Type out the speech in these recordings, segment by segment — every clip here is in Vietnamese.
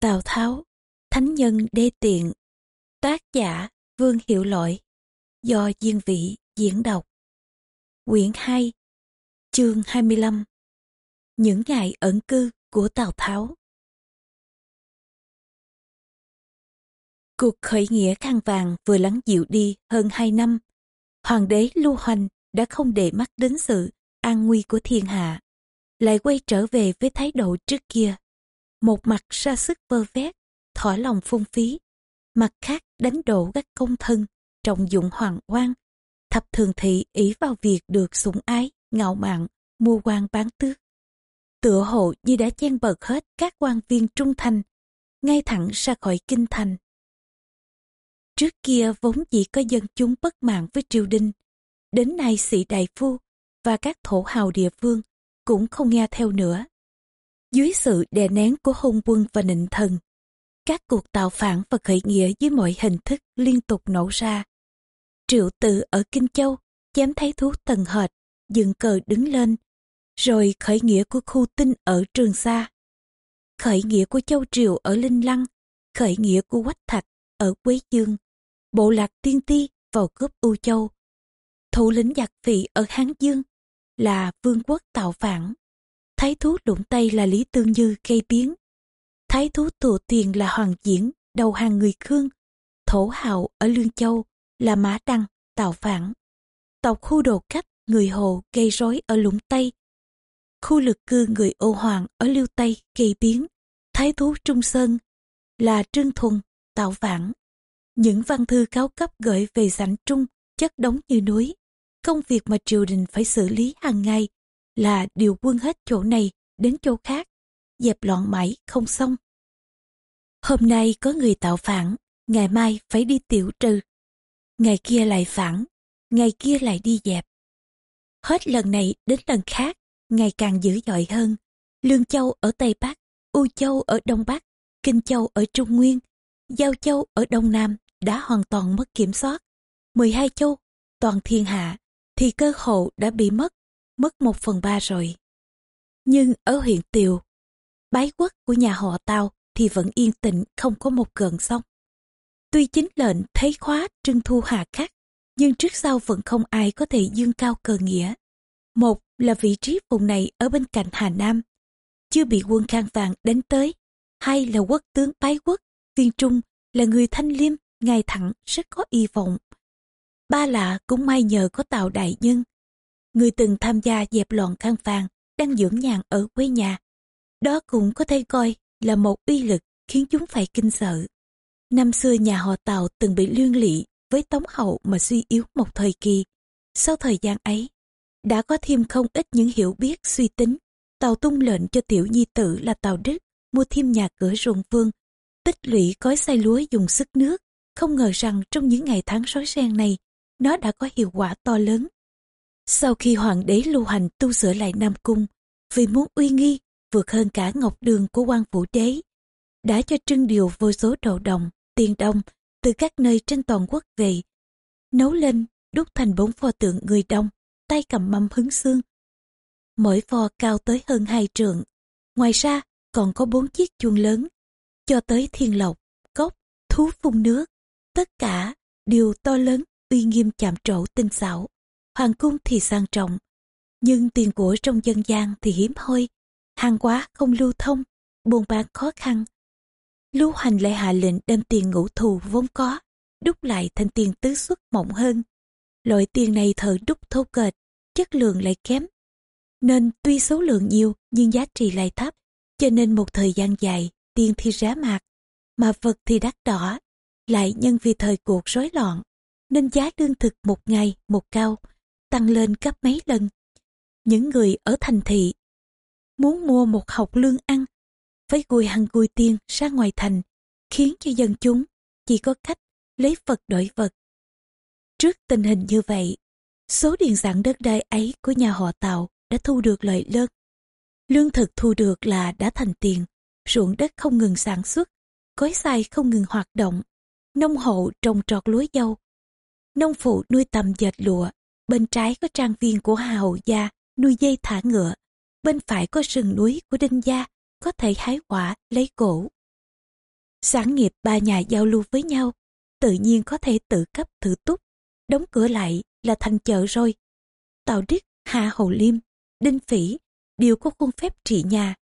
Tào Tháo, Thánh Nhân Đê Tiện, tác giả Vương Hiệu Lỗi, do Diên Vị diễn đọc. Quyển 2, chương 25 Những ngày ẩn cư của Tào Tháo Cuộc khởi nghĩa khăn vàng vừa lắng dịu đi hơn 2 năm. Hoàng đế Lưu Hoành đã không để mắt đến sự an nguy của thiên hạ, lại quay trở về với thái độ trước kia một mặt ra sức vơ vét, thỏa lòng phung phí, mặt khác đánh đổ các công thân, trọng dụng hoàng quan, thập thường thị ý vào việc được sủng ái, ngạo mạn, mua quan bán tước. Tựa hồ như đã chen bật hết các quan viên trung thành, ngay thẳng ra khỏi kinh thành. Trước kia vốn chỉ có dân chúng bất mãn với triều đình, đến nay sĩ đại phu và các thổ hào địa phương cũng không nghe theo nữa. Dưới sự đè nén của hôn quân và nịnh thần, các cuộc tạo phản và khởi nghĩa dưới mọi hình thức liên tục nổ ra. Triệu tự ở Kinh Châu chém thấy thú tần hệt, dựng cờ đứng lên, rồi khởi nghĩa của khu tinh ở Trường Sa. Khởi nghĩa của Châu Triều ở Linh Lăng, khởi nghĩa của Quách Thạch ở Quế Dương, bộ lạc tiên ti vào cướp U Châu. Thủ lĩnh giặc vị ở Hán Dương là vương quốc tạo phản. Thái thú đụng tay là Lý Tương Như gây biến. Thái thú tù tiền là Hoàng Diễn, đầu hàng người Khương. Thổ hào ở Lương Châu là Mã Đăng, tạo phản. Tộc khu đồ cách người Hồ gây rối ở Lũng Tây. Khu lực cư người ô hoàng ở Liêu Tây gây biến. Thái thú Trung Sơn là Trương Thuần, tạo phản. Những văn thư cáo cấp gửi về sảnh Trung chất đóng như núi. Công việc mà triều đình phải xử lý hàng ngày là điều quân hết chỗ này đến chỗ khác, dẹp loạn mãi không xong. Hôm nay có người tạo phản, ngày mai phải đi tiểu trừ. Ngày kia lại phản, ngày kia lại đi dẹp. Hết lần này đến lần khác, ngày càng dữ dội hơn. Lương Châu ở Tây Bắc, U Châu ở Đông Bắc, Kinh Châu ở Trung Nguyên, Giao Châu ở Đông Nam đã hoàn toàn mất kiểm soát. 12 châu, toàn thiên hạ, thì cơ hộ đã bị mất mất một phần ba rồi. Nhưng ở huyện Tiều, bái quốc của nhà họ tao thì vẫn yên tĩnh không có một gần sông. Tuy chính lệnh thấy khóa trưng thu hà khắc, nhưng trước sau vẫn không ai có thể dương cao cờ nghĩa. Một là vị trí vùng này ở bên cạnh Hà Nam, chưa bị quân khang vàng đánh tới. Hai là quốc tướng bái quốc, viên trung là người thanh liêm, ngài thẳng, rất có y vọng. Ba là cũng may nhờ có tàu đại nhân, người từng tham gia dẹp loạn khăn vàng đang dưỡng nhàn ở quê nhà. Đó cũng có thể coi là một uy lực khiến chúng phải kinh sợ. Năm xưa nhà họ Tào từng bị liên lụy với Tống Hậu mà suy yếu một thời kỳ. Sau thời gian ấy, đã có thêm không ít những hiểu biết suy tính. Tàu tung lệnh cho tiểu nhi tử là Tàu Đức mua thêm nhà cửa ruộng vương, tích lũy cối xay lúa dùng sức nước. Không ngờ rằng trong những ngày tháng sói sen này, nó đã có hiệu quả to lớn. Sau khi hoàng đế lưu hành tu sửa lại Nam Cung, vì muốn uy nghi vượt hơn cả ngọc đường của quan vũ đế, đã cho trưng điều vô số đầu đồng, tiền đồng từ các nơi trên toàn quốc về, nấu lên đúc thành bốn pho tượng người đông, tay cầm mâm hứng xương. Mỗi pho cao tới hơn hai trượng, ngoài ra còn có bốn chiếc chuông lớn, cho tới thiên lộc, cốc, thú phun nước, tất cả đều to lớn, uy nghiêm chạm trổ tinh xảo hoàng cung thì sang trọng, nhưng tiền của trong dân gian thì hiếm hoi, hàng quá không lưu thông, buôn bán khó khăn. Lưu hành lại hạ lệnh đem tiền ngũ thù vốn có, đúc lại thành tiền tứ xuất mỏng hơn. Loại tiền này thợ đúc thô kệch, chất lượng lại kém. Nên tuy số lượng nhiều nhưng giá trị lại thấp, cho nên một thời gian dài, tiền thì rá mạc, mà vật thì đắt đỏ. Lại nhân vì thời cuộc rối loạn, nên giá lương thực một ngày một cao, tăng lên gấp mấy lần. Những người ở thành thị muốn mua một học lương ăn phải gùi hàng gùi tiền ra ngoài thành khiến cho dân chúng chỉ có cách lấy vật đổi vật. Trước tình hình như vậy, số điền sản đất đai ấy của nhà họ Tàu đã thu được lợi lớn. Lương thực thu được là đã thành tiền, ruộng đất không ngừng sản xuất, cối xay không ngừng hoạt động, nông hộ trồng trọt lúa dâu, nông phụ nuôi tầm dệt lụa, Bên trái có trang viên của Hà Hậu Gia nuôi dây thả ngựa. Bên phải có rừng núi của Đinh Gia có thể hái quả, lấy gỗ. Sản nghiệp ba nhà giao lưu với nhau, tự nhiên có thể tự cấp tự túc, đóng cửa lại là thành chợ rồi. Tào Đức, Hạ Hầu Liêm, Đinh Phỉ đều có khuôn phép trị nhà.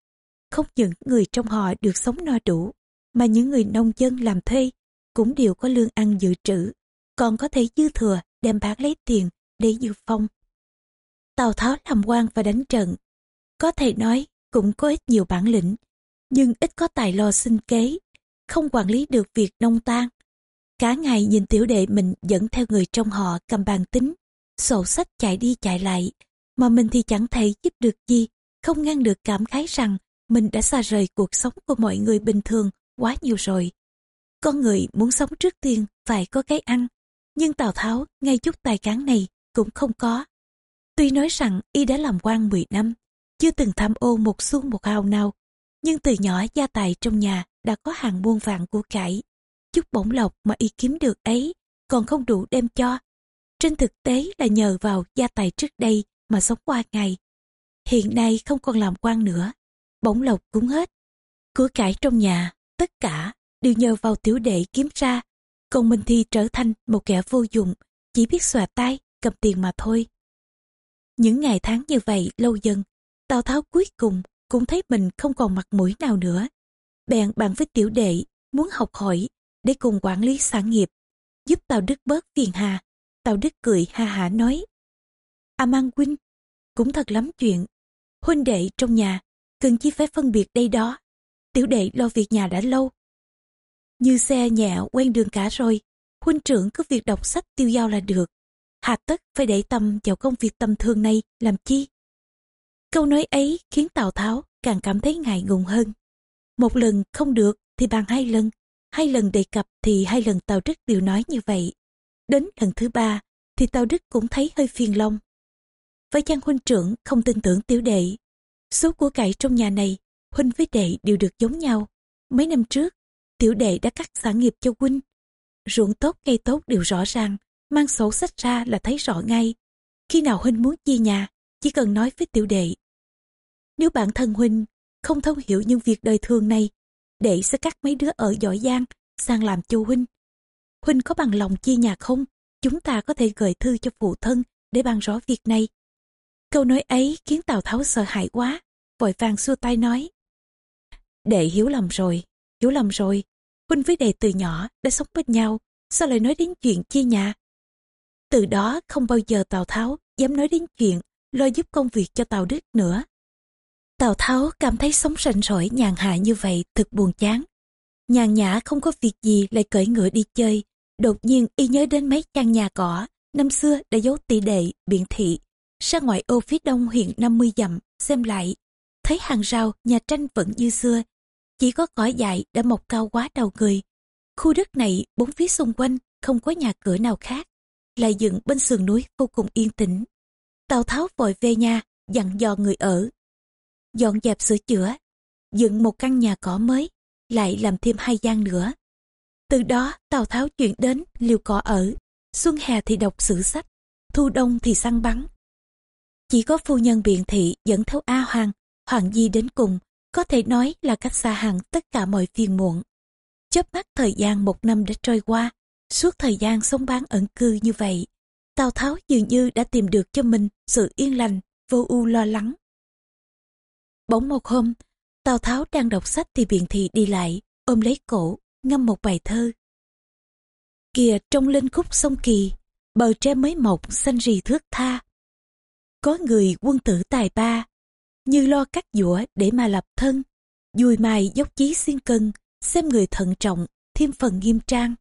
Không những người trong họ được sống no đủ, mà những người nông dân làm thuê cũng đều có lương ăn dự trữ, còn có thể dư thừa đem bán lấy tiền để dự phong. Tào Tháo làm quan và đánh trận, có thể nói cũng có ít nhiều bản lĩnh, nhưng ít có tài lo sinh kế, không quản lý được việc nông tan. Cả ngày nhìn tiểu đệ mình dẫn theo người trong họ cầm bàn tính, sổ sách chạy đi chạy lại, mà mình thì chẳng thể giúp được gì, không ngăn được cảm khái rằng mình đã xa rời cuộc sống của mọi người bình thường quá nhiều rồi. Con người muốn sống trước tiên phải có cái ăn, nhưng Tào Tháo ngay chút tài cán này cũng không có. Tuy nói rằng y đã làm quan 10 năm, chưa từng tham ô một xu một hào nào, nhưng từ nhỏ gia tài trong nhà đã có hàng muôn vạn của cải. Chút bổng lộc mà y kiếm được ấy còn không đủ đem cho. Trên thực tế là nhờ vào gia tài trước đây mà sống qua ngày. Hiện nay không còn làm quan nữa, bổng lộc cũng hết. Của cải trong nhà, tất cả đều nhờ vào tiểu đệ kiếm ra, còn mình thì trở thành một kẻ vô dụng, chỉ biết xòa tay, cầm tiền mà thôi. Những ngày tháng như vậy lâu dần, Tào Tháo cuối cùng cũng thấy mình không còn mặt mũi nào nữa. Bèn bàn với tiểu đệ, muốn học hỏi để cùng quản lý sản nghiệp, giúp Tào Đức bớt phiền hà. Tào Đức cười ha hả nói, A Mang huynh, cũng thật lắm chuyện. Huynh đệ trong nhà, cần chi phải phân biệt đây đó. Tiểu đệ lo việc nhà đã lâu. Như xe nhẹ quen đường cả rồi, huynh trưởng cứ việc đọc sách tiêu giao là được. Hà tất phải để tâm vào công việc tâm thường này làm chi. Câu nói ấy khiến Tào Tháo càng cảm thấy ngại ngùng hơn. Một lần không được thì bằng hai lần, hai lần đề cập thì hai lần Tào Đức đều nói như vậy. Đến lần thứ ba thì Tào Đức cũng thấy hơi phiền lòng. Với chăng huynh trưởng không tin tưởng tiểu đệ. Số của cải trong nhà này, huynh với đệ đều được giống nhau. Mấy năm trước, tiểu đệ đã cắt sản nghiệp cho huynh. Ruộng tốt cây tốt đều rõ ràng, mang sổ sách ra là thấy rõ ngay. Khi nào huynh muốn chia nhà, chỉ cần nói với tiểu đệ. Nếu bản thân huynh không thông hiểu những việc đời thường này, đệ sẽ cắt mấy đứa ở giỏi giang sang làm chu huynh. Huynh có bằng lòng chia nhà không? Chúng ta có thể gửi thư cho phụ thân để bàn rõ việc này. Câu nói ấy khiến Tào Tháo sợ hãi quá, vội vàng xua tay nói. Đệ hiểu lầm rồi, hiểu lầm rồi. Huynh với đệ từ nhỏ đã sống bên nhau, sao lại nói đến chuyện chia nhà? Từ đó không bao giờ Tào Tháo dám nói đến chuyện lo giúp công việc cho Tào Đức nữa. Tào Tháo cảm thấy sống rảnh rỗi nhàn hạ như vậy thật buồn chán. Nhàn nhã không có việc gì lại cởi ngựa đi chơi. Đột nhiên y nhớ đến mấy căn nhà cỏ, năm xưa đã giấu tỷ đệ, biện thị. Ra ngoại ô phía đông huyện 50 dặm, xem lại. Thấy hàng rào, nhà tranh vẫn như xưa. Chỉ có cỏ dại đã mọc cao quá đầu người. Khu đất này, bốn phía xung quanh, không có nhà cửa nào khác. Lại dựng bên sườn núi vô cùng yên tĩnh. Tào Tháo vội về nhà, dặn dò người ở. Dọn dẹp sửa chữa, dựng một căn nhà cỏ mới, lại làm thêm hai gian nữa. Từ đó Tào Tháo chuyển đến liều cỏ ở, xuân hè thì đọc sử sách, thu đông thì săn bắn. Chỉ có phu nhân biện thị dẫn theo A Hoàng, Hoàng Di đến cùng, có thể nói là cách xa hẳn tất cả mọi phiền muộn. Chớp mắt thời gian một năm đã trôi qua, suốt thời gian sống bán ẩn cư như vậy, Tào Tháo dường như đã tìm được cho mình sự yên lành, vô ưu lo lắng. Bỗng một hôm, Tào Tháo đang đọc sách thì biện thị đi lại, ôm lấy cổ, ngâm một bài thơ. Kìa trong linh khúc sông kỳ, bờ tre mới mọc xanh rì thước tha. Có người quân tử tài ba, như lo cắt dũa để mà lập thân, dùi mài dốc chí xiên cân, xem người thận trọng, thêm phần nghiêm trang.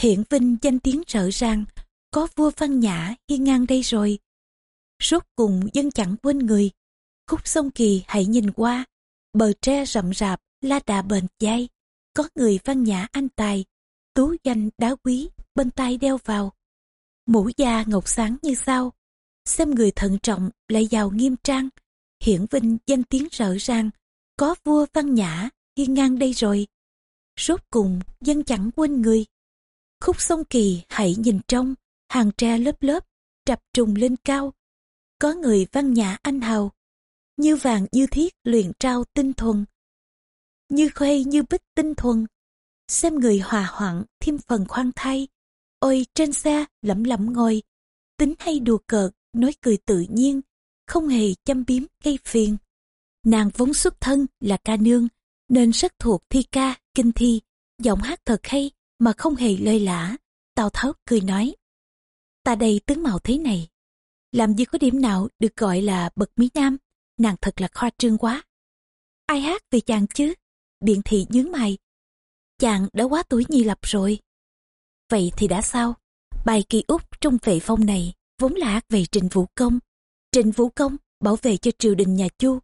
Hiện vinh danh tiếng rỡ ràng, có vua văn nhã hiên ngang đây rồi. Rốt cùng dân chẳng quên người, khúc sông kỳ hãy nhìn qua, bờ tre rậm rạp, la đà bền dai, có người văn nhã anh tài, tú danh đá quý, bên tay đeo vào. Mũ da ngọc sáng như sao, xem người thận trọng lại giàu nghiêm trang, hiển vinh danh tiếng rỡ ràng, có vua văn nhã hiên ngang đây rồi. Rốt cùng dân chẳng quên người. Khúc sông kỳ hãy nhìn trong, hàng tre lớp lớp, trập trùng lên cao. Có người văn nhã anh hào, như vàng như thiết luyện trao tinh thuần. Như khuê như bích tinh thuần, xem người hòa hoạn thêm phần khoan thai. Ôi trên xe lẩm lẩm ngồi, tính hay đùa cợt, nói cười tự nhiên, không hề chăm biếm gây phiền. Nàng vốn xuất thân là ca nương, nên rất thuộc thi ca, kinh thi, giọng hát thật hay mà không hề lơi lã. Tào Tháo cười nói, ta đây tướng mạo thế này, làm gì có điểm nào được gọi là bậc mỹ nam, nàng thật là khoa trương quá. Ai hát về chàng chứ? Biện thị nhướng mày. Chàng đã quá tuổi nhi lập rồi. Vậy thì đã sao? Bài kỳ úc trong vệ phong này vốn là hát về Trịnh Vũ Công. Trịnh Vũ Công bảo vệ cho triều đình nhà Chu.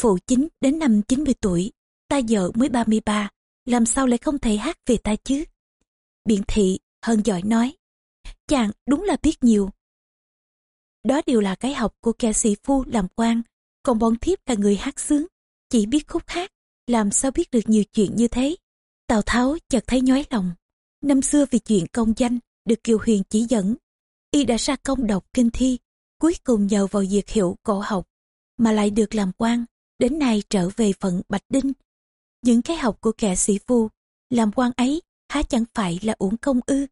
Phụ chính đến năm 90 tuổi, ta vợ mới 33, làm sao lại không thể hát về ta chứ? Biện thị hơn giỏi nói, chàng đúng là biết nhiều. Đó đều là cái học của kẻ sĩ phu làm quan, còn bọn thiếp là người hát sướng, chỉ biết khúc hát, làm sao biết được nhiều chuyện như thế. Tào Tháo chợt thấy nhói lòng. Năm xưa vì chuyện công danh, được Kiều Huyền chỉ dẫn, y đã ra công đọc kinh thi, cuối cùng nhờ vào việc hiệu cổ học, mà lại được làm quan, đến nay trở về phận Bạch Đinh. Những cái học của kẻ sĩ phu, làm quan ấy há chẳng phải là uổng công ư.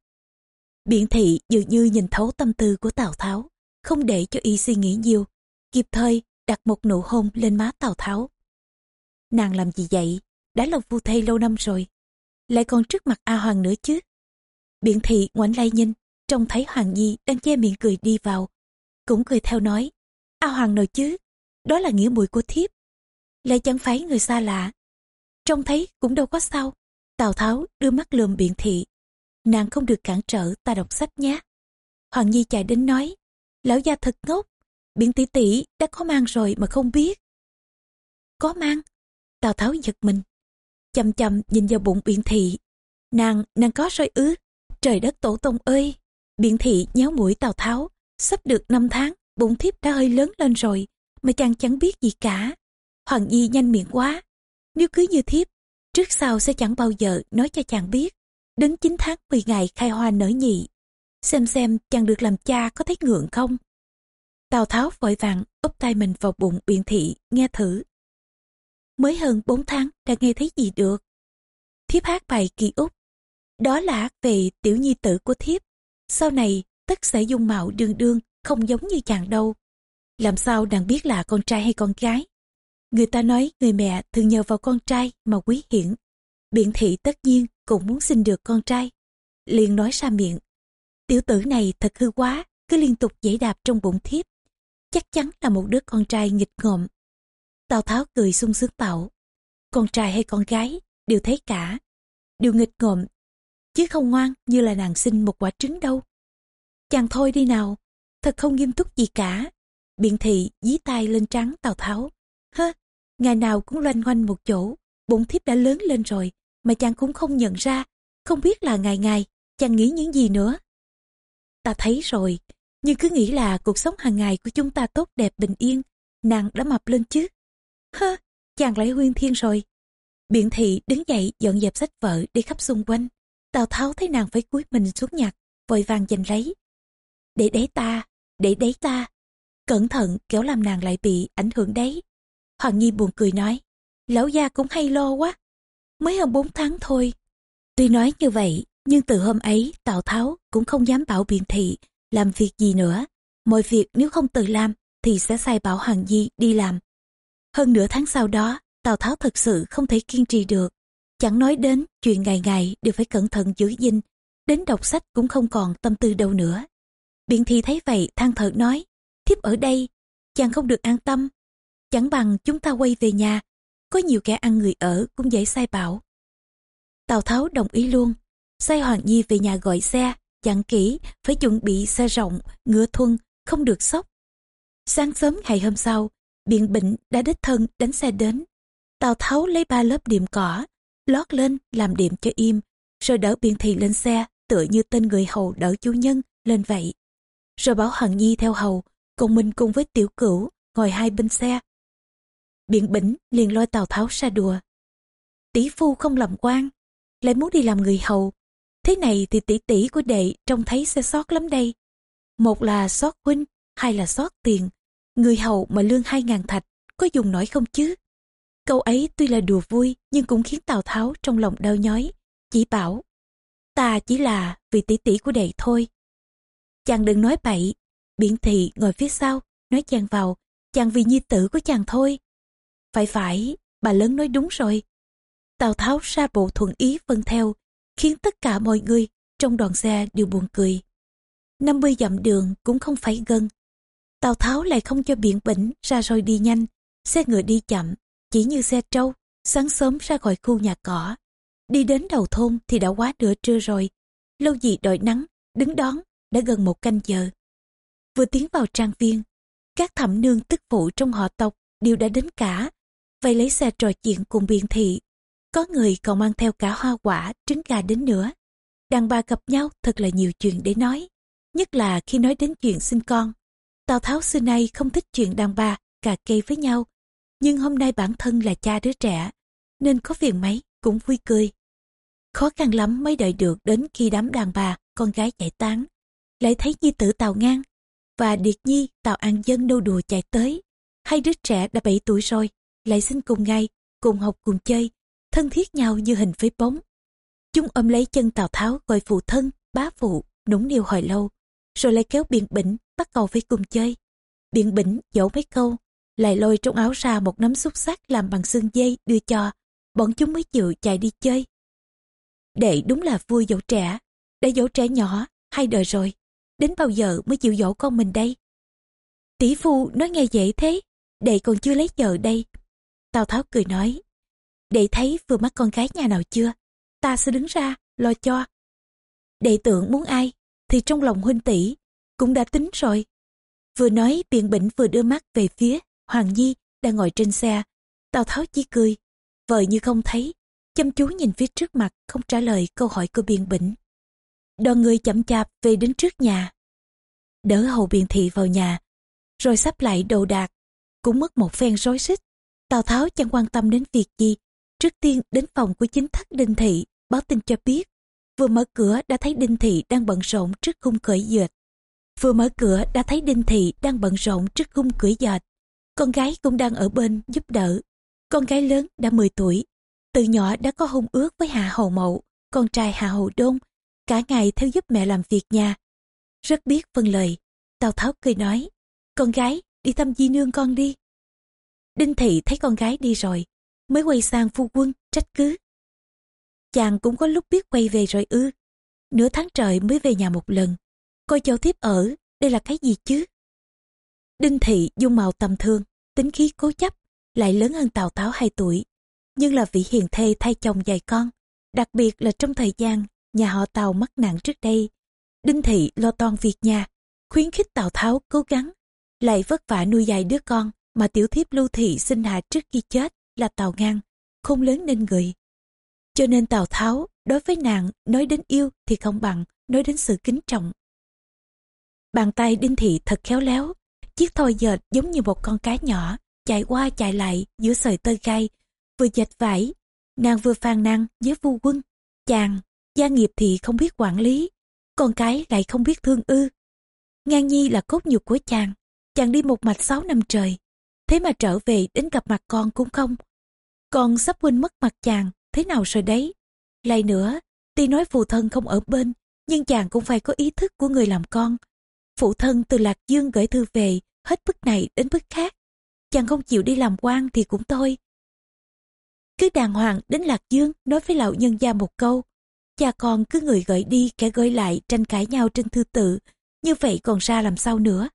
Biện thị dường như nhìn thấu tâm tư của Tào Tháo, không để cho y suy nghĩ nhiều, kịp thời đặt một nụ hôn lên má Tào Tháo. Nàng làm gì vậy? Đã lòng phu thê lâu năm rồi. Lại còn trước mặt A Hoàng nữa chứ. Biện thị ngoảnh lại nhìn, trông thấy Hoàng Nhi đang che miệng cười đi vào. Cũng cười theo nói, A Hoàng nào chứ, đó là nghĩa mùi của thiếp. Lại chẳng phải người xa lạ. Trông thấy cũng đâu có sao. Tào Tháo đưa mắt lườm biện thị. Nàng không được cản trở ta đọc sách nhé. Hoàng Nhi chạy đến nói, lão gia thật ngốc, biện tỷ tỷ đã có mang rồi mà không biết. Có mang, Tào Tháo giật mình. Chầm chầm nhìn vào bụng biện thị. Nàng, nàng có rồi ư. Trời đất tổ tông ơi. Biện thị nhéo mũi Tào Tháo. Sắp được 5 tháng, bụng thiếp đã hơi lớn lên rồi. Mà chàng chẳng biết gì cả. Hoàng Nhi nhanh miệng quá. Nếu cứ như thiếp, trước sau sẽ chẳng bao giờ nói cho chàng biết. Đến 9 tháng 10 ngày khai hoa nở nhị. Xem xem chàng được làm cha có thấy ngượng không? Tào Tháo vội vàng úp tay mình vào bụng biện thị, nghe thử mới hơn 4 tháng đã nghe thấy gì được. Thiếp hát bài kỳ úc. Đó là về tiểu nhi tử của thiếp. Sau này, tất sẽ dung mạo đương đương, không giống như chàng đâu. Làm sao nàng biết là con trai hay con gái? Người ta nói người mẹ thường nhờ vào con trai mà quý hiển. Biện thị tất nhiên cũng muốn sinh được con trai. liền nói ra miệng. Tiểu tử này thật hư quá, cứ liên tục dãy đạp trong bụng thiếp. Chắc chắn là một đứa con trai nghịch ngợm, Tào Tháo cười sung sướng bảo, con trai hay con gái, đều thấy cả, đều nghịch ngợm, chứ không ngoan như là nàng sinh một quả trứng đâu. Chàng thôi đi nào, thật không nghiêm túc gì cả. Biện thị dí tay lên trắng Tào Tháo. Hơ, ngày nào cũng loanh quanh một chỗ, bụng thiếp đã lớn lên rồi, mà chàng cũng không nhận ra, không biết là ngày ngày, chàng nghĩ những gì nữa. Ta thấy rồi, nhưng cứ nghĩ là cuộc sống hàng ngày của chúng ta tốt đẹp bình yên, nàng đã mập lên chứ. Hơ, chàng lại huyên thiên rồi. Biện thị đứng dậy dọn dẹp sách vở đi khắp xung quanh. Tào Tháo thấy nàng phải cúi mình xuống nhặt, vội vàng giành lấy. Để đấy ta, để đấy ta. Cẩn thận kéo làm nàng lại bị ảnh hưởng đấy. Hoàng Nhi buồn cười nói, lão gia cũng hay lo quá. Mới hơn 4 tháng thôi. Tuy nói như vậy, nhưng từ hôm ấy Tào Tháo cũng không dám bảo biện thị làm việc gì nữa. Mọi việc nếu không tự làm thì sẽ sai bảo Hoàng Nhi đi làm. Hơn nửa tháng sau đó, Tào Tháo thật sự không thể kiên trì được. Chẳng nói đến chuyện ngày ngày đều phải cẩn thận giữ gìn, đến đọc sách cũng không còn tâm tư đâu nữa. Biện thị thấy vậy than thở nói, thiếp ở đây, chàng không được an tâm. Chẳng bằng chúng ta quay về nhà, có nhiều kẻ ăn người ở cũng dễ sai bảo. Tào Tháo đồng ý luôn, sai Hoàng Nhi về nhà gọi xe, dặn kỹ, phải chuẩn bị xe rộng, ngựa thuân, không được sốc. Sáng sớm ngày hôm sau, biện bệnh đã đích thân đánh xe đến. Tào tháo lấy ba lớp điểm cỏ lót lên làm điểm cho im rồi đỡ biện thị lên xe tựa như tên người hầu đỡ chủ nhân lên vậy. Rồi bảo Hoàng nhi theo hầu còn mình cùng với tiểu cửu ngồi hai bên xe biện bỉnh liền lôi tào tháo ra đùa tỷ phu không làm quan lại muốn đi làm người hầu thế này thì tỷ tỷ của đệ trông thấy sẽ sót lắm đây một là sót huynh hai là sót tiền Người hầu mà lương hai ngàn thạch, có dùng nổi không chứ? Câu ấy tuy là đùa vui, nhưng cũng khiến Tào Tháo trong lòng đau nhói. chỉ bảo, ta chỉ là vì tỷ tỷ của đệ thôi. Chàng đừng nói bậy, biện thị ngồi phía sau, nói chàng vào, chàng vì nhi tử của chàng thôi. Phải phải, bà lớn nói đúng rồi. Tào Tháo ra bộ thuận ý vân theo, khiến tất cả mọi người trong đoàn xe đều buồn cười. 50 dặm đường cũng không phải gần. Tào Tháo lại không cho biển bỉnh ra rồi đi nhanh, xe ngựa đi chậm, chỉ như xe trâu, sáng sớm ra khỏi khu nhà cỏ. Đi đến đầu thôn thì đã quá nửa trưa rồi, lâu gì đợi nắng, đứng đón, đã gần một canh giờ. Vừa tiến vào trang viên, các thẩm nương tức phụ trong họ tộc đều đã đến cả, vậy lấy xe trò chuyện cùng biện thị. Có người còn mang theo cả hoa quả, trứng gà đến nữa. Đàn bà gặp nhau thật là nhiều chuyện để nói, nhất là khi nói đến chuyện sinh con. Tào Tháo xưa nay không thích chuyện đàn bà, cà kê với nhau, nhưng hôm nay bản thân là cha đứa trẻ, nên có phiền mấy cũng vui cười. Khó khăn lắm mới đợi được đến khi đám đàn bà, con gái giải tán. Lại thấy nhi tử Tào Ngang và Điệt Nhi Tào An Dân đâu đùa chạy tới. Hai đứa trẻ đã 7 tuổi rồi, lại sinh cùng ngày, cùng học cùng chơi, thân thiết nhau như hình với bóng. Chúng ôm lấy chân Tào Tháo gọi phụ thân, bá phụ, nũng nịu hồi lâu, rồi lại kéo biện bỉnh bắt cầu với cùng chơi. Biện bỉnh dỗ mấy câu, lại lôi trong áo ra một nắm xúc sắc làm bằng xương dây đưa cho, bọn chúng mới chịu chạy đi chơi. Đệ đúng là vui dỗ trẻ, đã dỗ trẻ nhỏ, hai đời rồi, đến bao giờ mới chịu dỗ con mình đây? Tỷ phu nói nghe dễ thế, đệ còn chưa lấy vợ đây. Tào Tháo cười nói, đệ thấy vừa mắt con gái nhà nào chưa? Ta sẽ đứng ra, lo cho. Đệ tưởng muốn ai, thì trong lòng huynh tỷ cũng đã tính rồi. Vừa nói biện bỉnh vừa đưa mắt về phía Hoàng Nhi đang ngồi trên xe. Tào Tháo chỉ cười, vợ như không thấy, chăm chú nhìn phía trước mặt không trả lời câu hỏi của biện bỉnh. Đoàn người chậm chạp về đến trước nhà. Đỡ hầu biện thị vào nhà, rồi sắp lại đồ đạc, cũng mất một phen rối xích. Tào Tháo chẳng quan tâm đến việc gì, trước tiên đến phòng của chính thất Đinh Thị, báo tin cho biết. Vừa mở cửa đã thấy Đinh Thị đang bận rộn trước khung cởi dệt. Vừa mở cửa đã thấy Đinh Thị đang bận rộn trước khung cưỡi dệt. Con gái cũng đang ở bên giúp đỡ. Con gái lớn đã 10 tuổi. Từ nhỏ đã có hôn ước với Hạ Hầu Mậu, con trai Hạ Hầu Đôn. Cả ngày theo giúp mẹ làm việc nhà. Rất biết phân lời. Tào Tháo cười nói, con gái đi thăm di nương con đi. Đinh Thị thấy con gái đi rồi, mới quay sang phu quân, trách cứ. Chàng cũng có lúc biết quay về rồi ư. Nửa tháng trời mới về nhà một lần. Coi cháu tiếp ở, đây là cái gì chứ? Đinh Thị dung màu tầm thương, tính khí cố chấp, lại lớn hơn Tào Tháo 2 tuổi. Nhưng là vị hiền thê thay chồng dạy con. Đặc biệt là trong thời gian nhà họ Tào mắc nạn trước đây. Đinh Thị lo toan việc nhà, khuyến khích Tào Tháo cố gắng, lại vất vả nuôi dạy đứa con mà tiểu thiếp lưu thị sinh hạ trước khi chết là Tào Ngang, không lớn nên người. Cho nên Tào Tháo đối với nàng nói đến yêu thì không bằng nói đến sự kính trọng. Bàn tay Đinh Thị thật khéo léo, chiếc thoi dệt giống như một con cá nhỏ, chạy qua chạy lại giữa sợi tơ gai, vừa dệt vải, nàng vừa phàn nàn với vu quân. Chàng, gia nghiệp thì không biết quản lý, con cái lại không biết thương ư. Ngang nhi là cốt nhục của chàng, chàng đi một mạch sáu năm trời, thế mà trở về đến gặp mặt con cũng không. Con sắp quên mất mặt chàng, thế nào rồi đấy. Lại nữa, tuy nói phụ thân không ở bên, nhưng chàng cũng phải có ý thức của người làm con. Phụ thân từ Lạc Dương gửi thư về, hết bức này đến bức khác. Chàng không chịu đi làm quan thì cũng thôi. Cứ đàng hoàng đến Lạc Dương nói với lão nhân gia một câu. Cha con cứ người gửi đi kẻ gửi lại tranh cãi nhau trên thư tự. Như vậy còn ra làm sao nữa.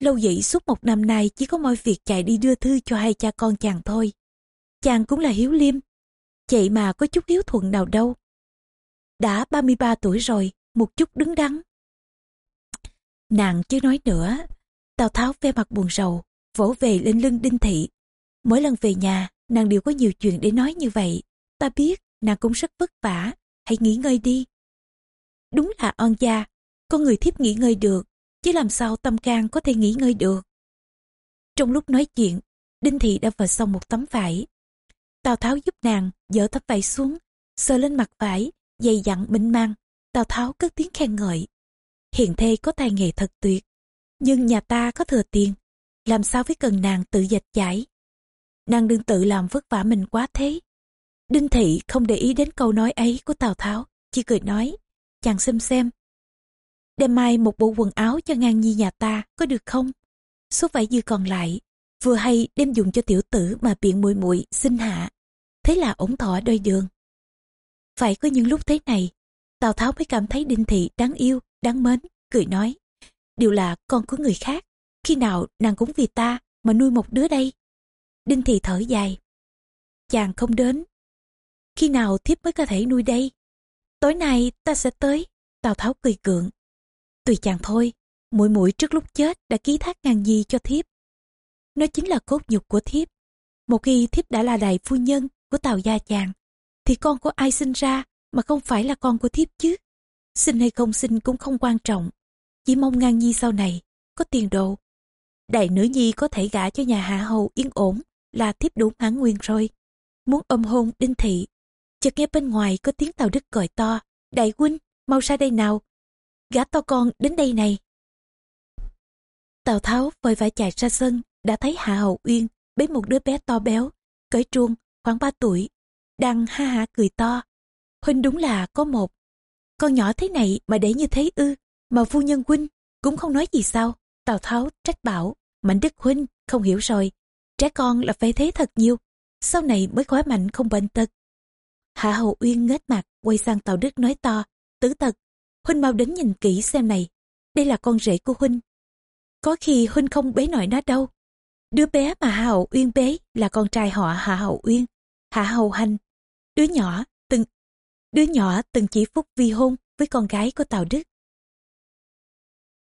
Lâu dĩ suốt một năm nay chỉ có mọi việc chạy đi đưa thư cho hai cha con chàng thôi. Chàng cũng là hiếu liêm. chạy mà có chút hiếu thuận nào đâu. Đã 33 tuổi rồi, một chút đứng đắn. Nàng chứ nói nữa. Tào Tháo ve mặt buồn rầu, vỗ về lên lưng Đinh Thị. Mỗi lần về nhà, nàng đều có nhiều chuyện để nói như vậy. Ta biết, nàng cũng rất vất vả, hãy nghỉ ngơi đi. Đúng là on gia, con người thiếp nghỉ ngơi được, chứ làm sao tâm can có thể nghỉ ngơi được. Trong lúc nói chuyện, Đinh Thị đã vờ xong một tấm vải. Tào Tháo giúp nàng dỡ tấm vải xuống, sờ lên mặt vải, dày dặn mịn mang. Tào Tháo cất tiếng khen ngợi. Hiện thê có tài nghề thật tuyệt, nhưng nhà ta có thừa tiền, làm sao với cần nàng tự dệt giải. Nàng đừng tự làm vất vả mình quá thế. Đinh Thị không để ý đến câu nói ấy của Tào Tháo, chỉ cười nói, chàng xem xem. Đem mai một bộ quần áo cho ngang nhi nhà ta, có được không? Số vải dư còn lại, vừa hay đem dùng cho tiểu tử mà biện muội muội xin hạ. Thế là ổn thỏa đôi đường. Phải có những lúc thế này, Tào Tháo mới cảm thấy Đinh Thị đáng yêu, đáng mến, cười nói. Điều là con của người khác, khi nào nàng cũng vì ta mà nuôi một đứa đây. Đinh Thị thở dài. Chàng không đến. Khi nào thiếp mới có thể nuôi đây? Tối nay ta sẽ tới. Tào Tháo cười cượng. Tùy chàng thôi, mũi mũi trước lúc chết đã ký thác ngàn gì cho thiếp. Nó chính là cốt nhục của thiếp. Một khi thiếp đã là đại phu nhân của tàu gia chàng, thì con của ai sinh ra mà không phải là con của thiếp chứ? Sinh hay không sinh cũng không quan trọng. Chỉ mong ngang nhi sau này, có tiền đồ. Đại nữ nhi có thể gả cho nhà hạ hầu yên ổn là thiếp đủ mãn nguyên rồi. Muốn ôm hôn đinh thị. Chợt nghe bên ngoài có tiếng tàu đức gọi to. Đại huynh, mau ra đây nào gã to con đến đây này. Tào Tháo vội vã chạy ra sân, đã thấy Hạ Hậu Uyên bế một đứa bé to béo, cởi truông, khoảng 3 tuổi, đang ha hả cười to. Huynh đúng là có một. Con nhỏ thế này mà để như thế ư, mà phu nhân huynh cũng không nói gì sao. Tào Tháo trách bảo, Mạnh Đức huynh không hiểu rồi, trẻ con là phải thế thật nhiều, sau này mới khỏe mạnh không bệnh tật. Hạ Hậu Uyên ngết mặt quay sang Tào Đức nói to, tứ tật, huynh mau đến nhìn kỹ xem này, đây là con rể của huynh. Có khi huynh không bế nổi nó đâu. Đứa bé mà Hạ Hậu Uyên bế là con trai họ Hạ Hậu Uyên, Hạ Hậu Hành. Đứa nhỏ từng đứa nhỏ từng chỉ phút vi hôn với con gái của Tào Đức.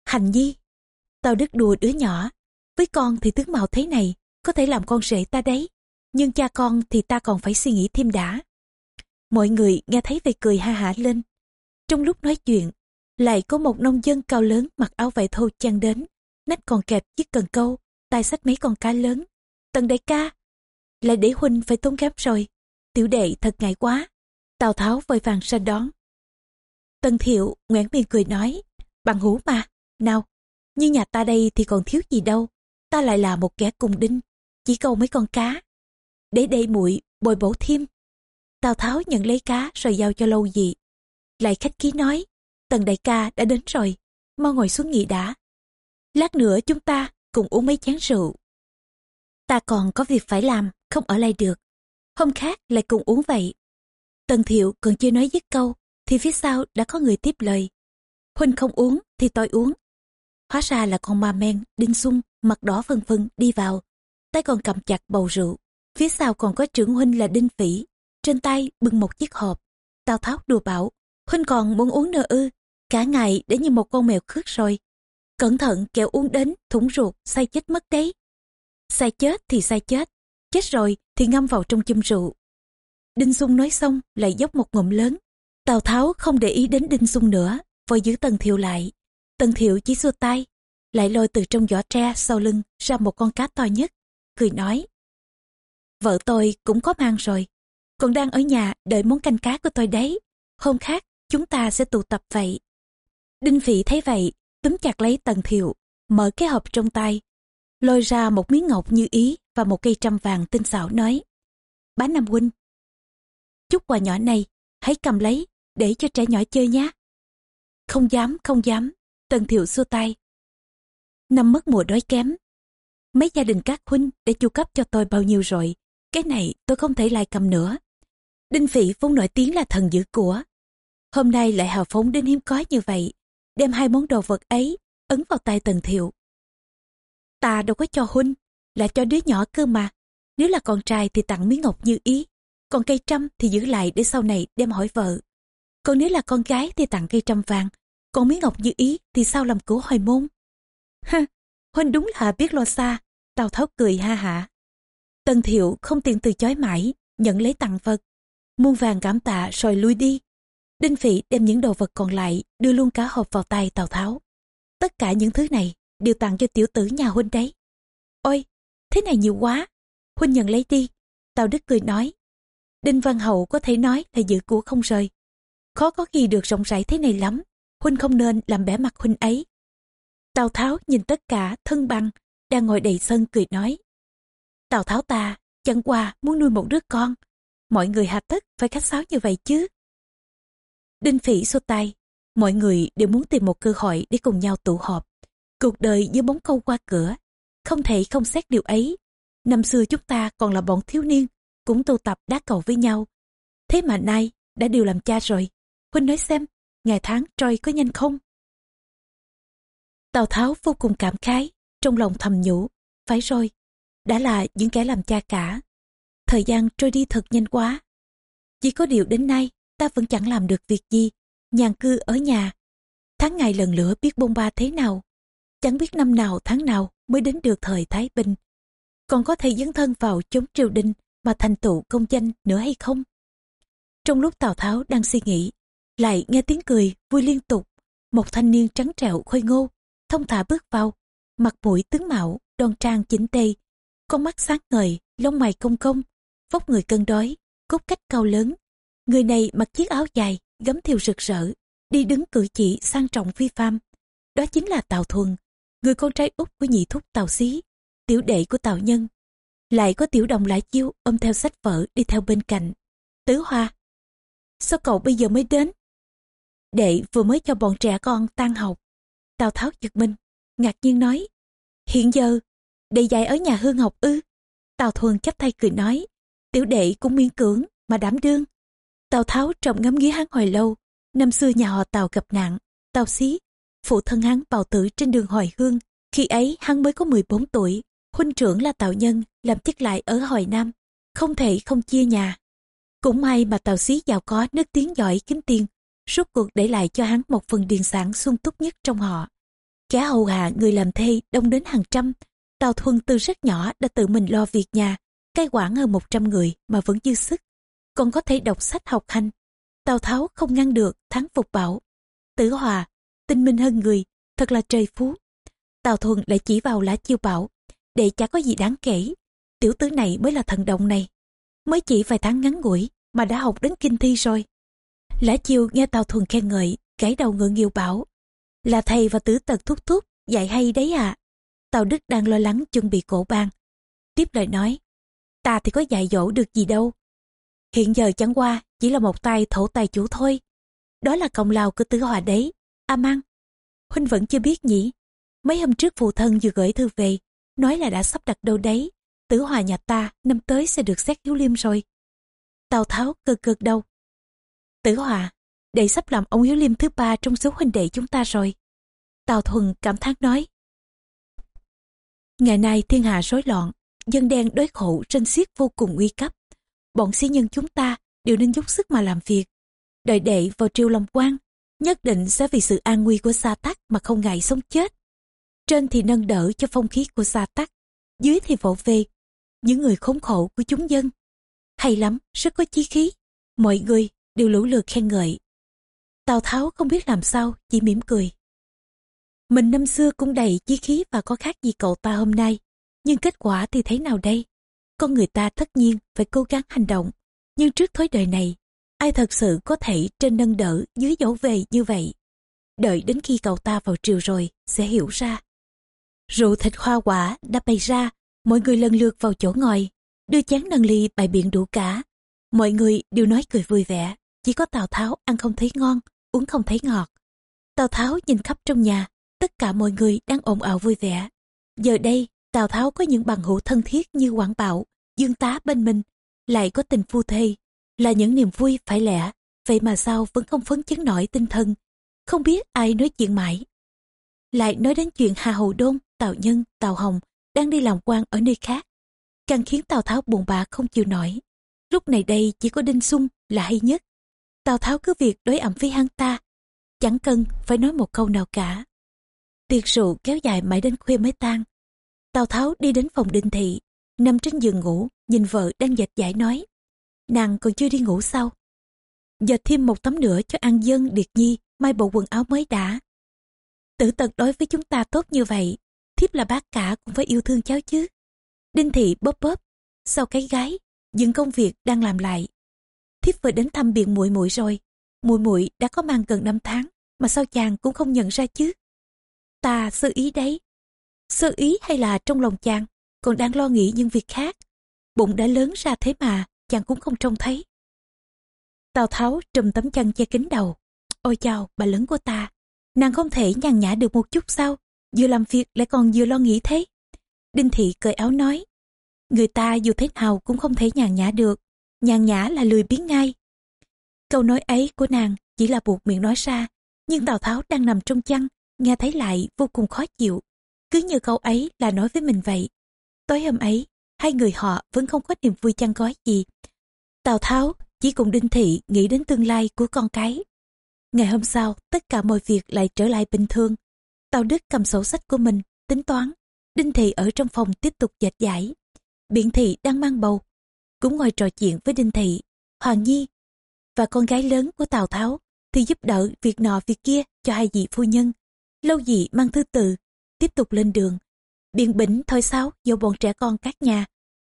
Hành nhi, Tào Đức đùa đứa nhỏ, với con thì tướng mạo thế này, có thể làm con rể ta đấy, nhưng cha con thì ta còn phải suy nghĩ thêm đã. Mọi người nghe thấy về cười ha hả lên. Trong lúc nói chuyện, lại có một nông dân cao lớn mặc áo vải thô chăn đến, nách còn kẹp chiếc cần câu, tay sách mấy con cá lớn. Tần đại ca, lại để huynh phải tốn kém rồi. Tiểu đệ thật ngại quá. Tào Tháo vội vàng ra đón. Tần Thiệu ngoãn miệng cười nói, bằng hữu mà, nào, như nhà ta đây thì còn thiếu gì đâu, ta lại là một kẻ cùng đinh, chỉ câu mấy con cá. Để đây muội bồi bổ thêm. Tào Tháo nhận lấy cá rồi giao cho lâu dị. Lại khách khí nói, tần đại ca đã đến rồi, mau ngồi xuống nghỉ đã. Lát nữa chúng ta cùng uống mấy chén rượu. Ta còn có việc phải làm, không ở lại được. Hôm khác lại cùng uống vậy. Tần Thiệu còn chưa nói dứt câu, thì phía sau đã có người tiếp lời. Huynh không uống thì tôi uống. Hóa ra là con ma men, đinh sung, mặt đỏ phân phân đi vào. Tay còn cầm chặt bầu rượu. Phía sau còn có trưởng huynh là đinh phỉ. Trên tay bưng một chiếc hộp. Tào Tháo đùa bảo, huynh còn muốn uống nữa ư. Cả ngày để như một con mèo khước rồi. Cẩn thận kẹo uống đến, thủng ruột, say chết mất đấy. Say chết thì say chết. Chết rồi thì ngâm vào trong chum rượu. Đinh dung nói xong lại dốc một ngụm lớn. Tào Tháo không để ý đến Đinh dung nữa, vội giữ Tần Thiệu lại. Tần Thiệu chỉ xua tay, lại lôi từ trong giỏ tre sau lưng ra một con cá to nhất, cười nói. Vợ tôi cũng có mang rồi, còn đang ở nhà đợi món canh cá của tôi đấy. Hôm khác, chúng ta sẽ tụ tập vậy. Đinh Phỉ thấy vậy, túm chặt lấy Tần Thiệu, mở cái hộp trong tay, lôi ra một miếng ngọc như ý và một cây trăm vàng tinh xảo nói. Bá Nam Huynh, chút quà nhỏ này, hãy cầm lấy, để cho trẻ nhỏ chơi nhé. Không dám, không dám, Tần Thiệu xua tay. Năm mất mùa đói kém. Mấy gia đình các huynh để chu cấp cho tôi bao nhiêu rồi, cái này tôi không thể lại cầm nữa. Đinh Phỉ vốn nổi tiếng là thần giữ của. Hôm nay lại hào phóng đến hiếm có như vậy, đem hai món đồ vật ấy ấn vào tay Tần Thiệu. Ta đâu có cho huynh, là cho đứa nhỏ cơ mà. Nếu là con trai thì tặng miếng ngọc như ý, còn cây trăm thì giữ lại để sau này đem hỏi vợ. Còn nếu là con gái thì tặng cây trăm vàng, còn miếng ngọc như ý thì sao làm của hồi môn? Ha, huynh đúng là biết lo xa, Tào Tháo cười ha hả. tần Thiệu không tiền từ chối mãi, nhận lấy tặng vật. Muôn vàng cảm tạ rồi lui đi. Đinh Phỉ đem những đồ vật còn lại đưa luôn cả hộp vào tay Tào Tháo. Tất cả những thứ này đều tặng cho tiểu tử nhà huynh đấy. Ôi, thế này nhiều quá. Huynh nhận lấy đi. Tào Đức cười nói. Đinh Văn Hậu có thể nói là giữ của không rời. Khó có khi được rộng rãi thế này lắm. Huynh không nên làm bẻ mặt huynh ấy. Tào Tháo nhìn tất cả thân bằng đang ngồi đầy sân cười nói. Tào Tháo ta chẳng qua muốn nuôi một đứa con. mọi người hà tất phải khách sáo như vậy chứ. Đinh Phỉ xô tay, mọi người đều muốn tìm một cơ hội để cùng nhau tụ họp. Cuộc đời như bóng câu qua cửa, không thể không xét điều ấy. Năm xưa chúng ta còn là bọn thiếu niên, cũng tụ tập đá cầu với nhau. Thế mà nay đã đều làm cha rồi. Huynh nói xem, ngày tháng trôi có nhanh không? Tào Tháo vô cùng cảm khái, trong lòng thầm nhủ, phải rồi, đã là những kẻ làm cha cả. Thời gian trôi đi thật nhanh quá. Chỉ có điều đến nay, ta vẫn chẳng làm được việc gì, nhàn cư ở nhà. Tháng ngày lần lửa biết bông ba thế nào, chẳng biết năm nào tháng nào mới đến được thời Thái Bình. Còn có thể dấn thân vào chống triều đình mà thành tựu công danh nữa hay không? Trong lúc Tào Tháo đang suy nghĩ, lại nghe tiếng cười vui liên tục. Một thanh niên trắng trẻo khôi ngô, thông thả bước vào, mặt mũi tướng mạo, đoan trang chỉnh tề, con mắt sáng ngời, lông mày công công, vóc người cân đối, cốt cách cao lớn. Người này mặc chiếc áo dài, gấm thiều rực rỡ, đi đứng cử chỉ sang trọng phi pham. Đó chính là Tào Thuần, người con trai út của nhị thúc Tào Xí, tiểu đệ của Tào Nhân. Lại có tiểu đồng lại chiêu ôm theo sách vở đi theo bên cạnh. Tứ Hoa, sao cậu bây giờ mới đến? Đệ vừa mới cho bọn trẻ con tan học. Tào Tháo giật mình, ngạc nhiên nói. Hiện giờ, đệ dạy ở nhà hương học ư. Tào Thuần chấp tay cười nói. Tiểu đệ cũng miễn cưỡng mà đảm đương. Tào Tháo trọng ngắm nghía hắn hồi lâu. Năm xưa nhà họ Tào gặp nạn, Tào Xí, phụ thân hắn bào tử trên đường hồi hương. Khi ấy hắn mới có 14 tuổi, huynh trưởng là Tào Nhân, làm chức lại ở Hồi Nam. Không thể không chia nhà. Cũng may mà Tào Xí giàu có nước tiếng giỏi kiếm tiền, suốt cuộc để lại cho hắn một phần điền sản sung túc nhất trong họ. Kẻ hầu hạ người làm thê đông đến hàng trăm, Tào Thuần từ rất nhỏ đã tự mình lo việc nhà, cai quản hơn 100 người mà vẫn dư sức, còn có thể đọc sách học hành. Tào Tháo không ngăn được, thắng phục bảo. Tử Hòa, tinh minh hơn người, thật là trời phú. Tào Thuần lại chỉ vào lá chiêu bảo, để chả có gì đáng kể. Tiểu tử này mới là thần động này. Mới chỉ vài tháng ngắn ngủi mà đã học đến kinh thi rồi. Lã chiêu nghe Tào Thuần khen ngợi, gãy đầu ngượng nghiêu bảo. Là thầy và Tử tật thúc thúc, dạy hay đấy à. Tào Đức đang lo lắng chuẩn bị cổ bang. Tiếp lời nói, ta thì có dạy dỗ được gì đâu. Hiện giờ chẳng qua chỉ là một tay thổ tài chủ thôi. Đó là công lao của tứ hòa đấy. A Mang, Huynh vẫn chưa biết nhỉ. Mấy hôm trước phụ thân vừa gửi thư về, nói là đã sắp đặt đâu đấy. Tử hòa nhà ta năm tới sẽ được xét hiếu liêm rồi. Tào Tháo cực cực đâu. Tử hòa, đệ sắp làm ông hiếu liêm thứ ba trong số huynh đệ chúng ta rồi. Tào Thuần cảm thán nói. Ngày nay thiên hạ rối loạn, dân đen đối khổ tranh xiết vô cùng nguy cấp. Bọn sĩ nhân chúng ta đều nên dốc sức mà làm việc. Đợi đệ vào triều lòng quan, nhất định sẽ vì sự an nguy của Sa Tắc mà không ngại sống chết. Trên thì nâng đỡ cho phong khí của Sa Tắc, dưới thì vỗ về những người khốn khổ của chúng dân. Hay lắm, rất có chí khí. Mọi người đều lũ lượt khen ngợi. Tào Tháo không biết làm sao, chỉ mỉm cười. Mình năm xưa cũng đầy chí khí và có khác gì cậu ta hôm nay. Nhưng kết quả thì thế nào đây? Con người ta tất nhiên phải cố gắng hành động. Nhưng trước thối đời này, ai thật sự có thể trên nâng đỡ dưới dấu về như vậy? Đợi đến khi cậu ta vào triều rồi, sẽ hiểu ra. Rượu thịt hoa quả đã bày ra, mọi người lần lượt vào chỗ ngồi, đưa chén nâng ly bài biện đủ cả. Mọi người đều nói cười vui vẻ, chỉ có Tào Tháo ăn không thấy ngon, uống không thấy ngọt. Tào Tháo nhìn khắp trong nhà, tất cả mọi người đang ồn ào vui vẻ. Giờ đây, Tào Tháo có những bằng hữu thân thiết như Quảng Bảo, Dương Tá bên mình, lại có tình phu thê, là những niềm vui phải lẽ, vậy mà sao vẫn không phấn chấn nổi tinh thần, không biết ai nói chuyện mãi. Lại nói đến chuyện Hà Hậu Đôn, Tào Nhân, Tào Hồng đang đi làm quan ở nơi khác, càng khiến Tào Tháo buồn bã không chịu nổi. Lúc này đây chỉ có Đinh Sung là hay nhất. Tào Tháo cứ việc đối ẩm với hắn ta, chẳng cần phải nói một câu nào cả. Tiệc rượu kéo dài mãi đến khuya mới tan. Tào Tháo đi đến phòng Đinh Thị, nằm trên giường ngủ, nhìn vợ đang dệt giải nói. Nàng còn chưa đi ngủ sao? Dệt thêm một tấm nữa cho An Dân, Điệt Nhi, mai bộ quần áo mới đã. Tử tật đối với chúng ta tốt như vậy, thiếp là bác cả cũng phải yêu thương cháu chứ. Đinh Thị bóp bóp, sau cái gái, dừng công việc đang làm lại. Thiếp vừa đến thăm biện muội muội rồi, muội muội đã có mang gần 5 tháng, mà sao chàng cũng không nhận ra chứ? Ta sơ ý đấy. Sơ ý hay là trong lòng chàng, còn đang lo nghĩ những việc khác. Bụng đã lớn ra thế mà, chàng cũng không trông thấy. Tào Tháo trùm tấm chăn che kính đầu. Ôi chào, bà lớn của ta. Nàng không thể nhàn nhã được một chút sao? Vừa làm việc lại còn vừa lo nghĩ thế. Đinh Thị cởi áo nói. Người ta dù thế nào cũng không thể nhàn nhã được. Nhàn nhã là lười biếng ngay. Câu nói ấy của nàng chỉ là buộc miệng nói ra. Nhưng Tào Tháo đang nằm trong chăn, nghe thấy lại vô cùng khó chịu. Cứ như câu ấy là nói với mình vậy. Tối hôm ấy, hai người họ vẫn không có niềm vui chăn gói gì. Tào Tháo chỉ cùng Đinh Thị nghĩ đến tương lai của con cái. Ngày hôm sau, tất cả mọi việc lại trở lại bình thường. Tào Đức cầm sổ sách của mình, tính toán. Đinh Thị ở trong phòng tiếp tục dệt giải. Biện Thị đang mang bầu. Cũng ngồi trò chuyện với Đinh Thị, Hoàng Nhi và con gái lớn của Tào Tháo thì giúp đỡ việc nọ việc kia cho hai vị phu nhân. Lâu dị mang thư từ, tiếp tục lên đường. biên bỉnh thôi sáo dầu bọn trẻ con các nhà.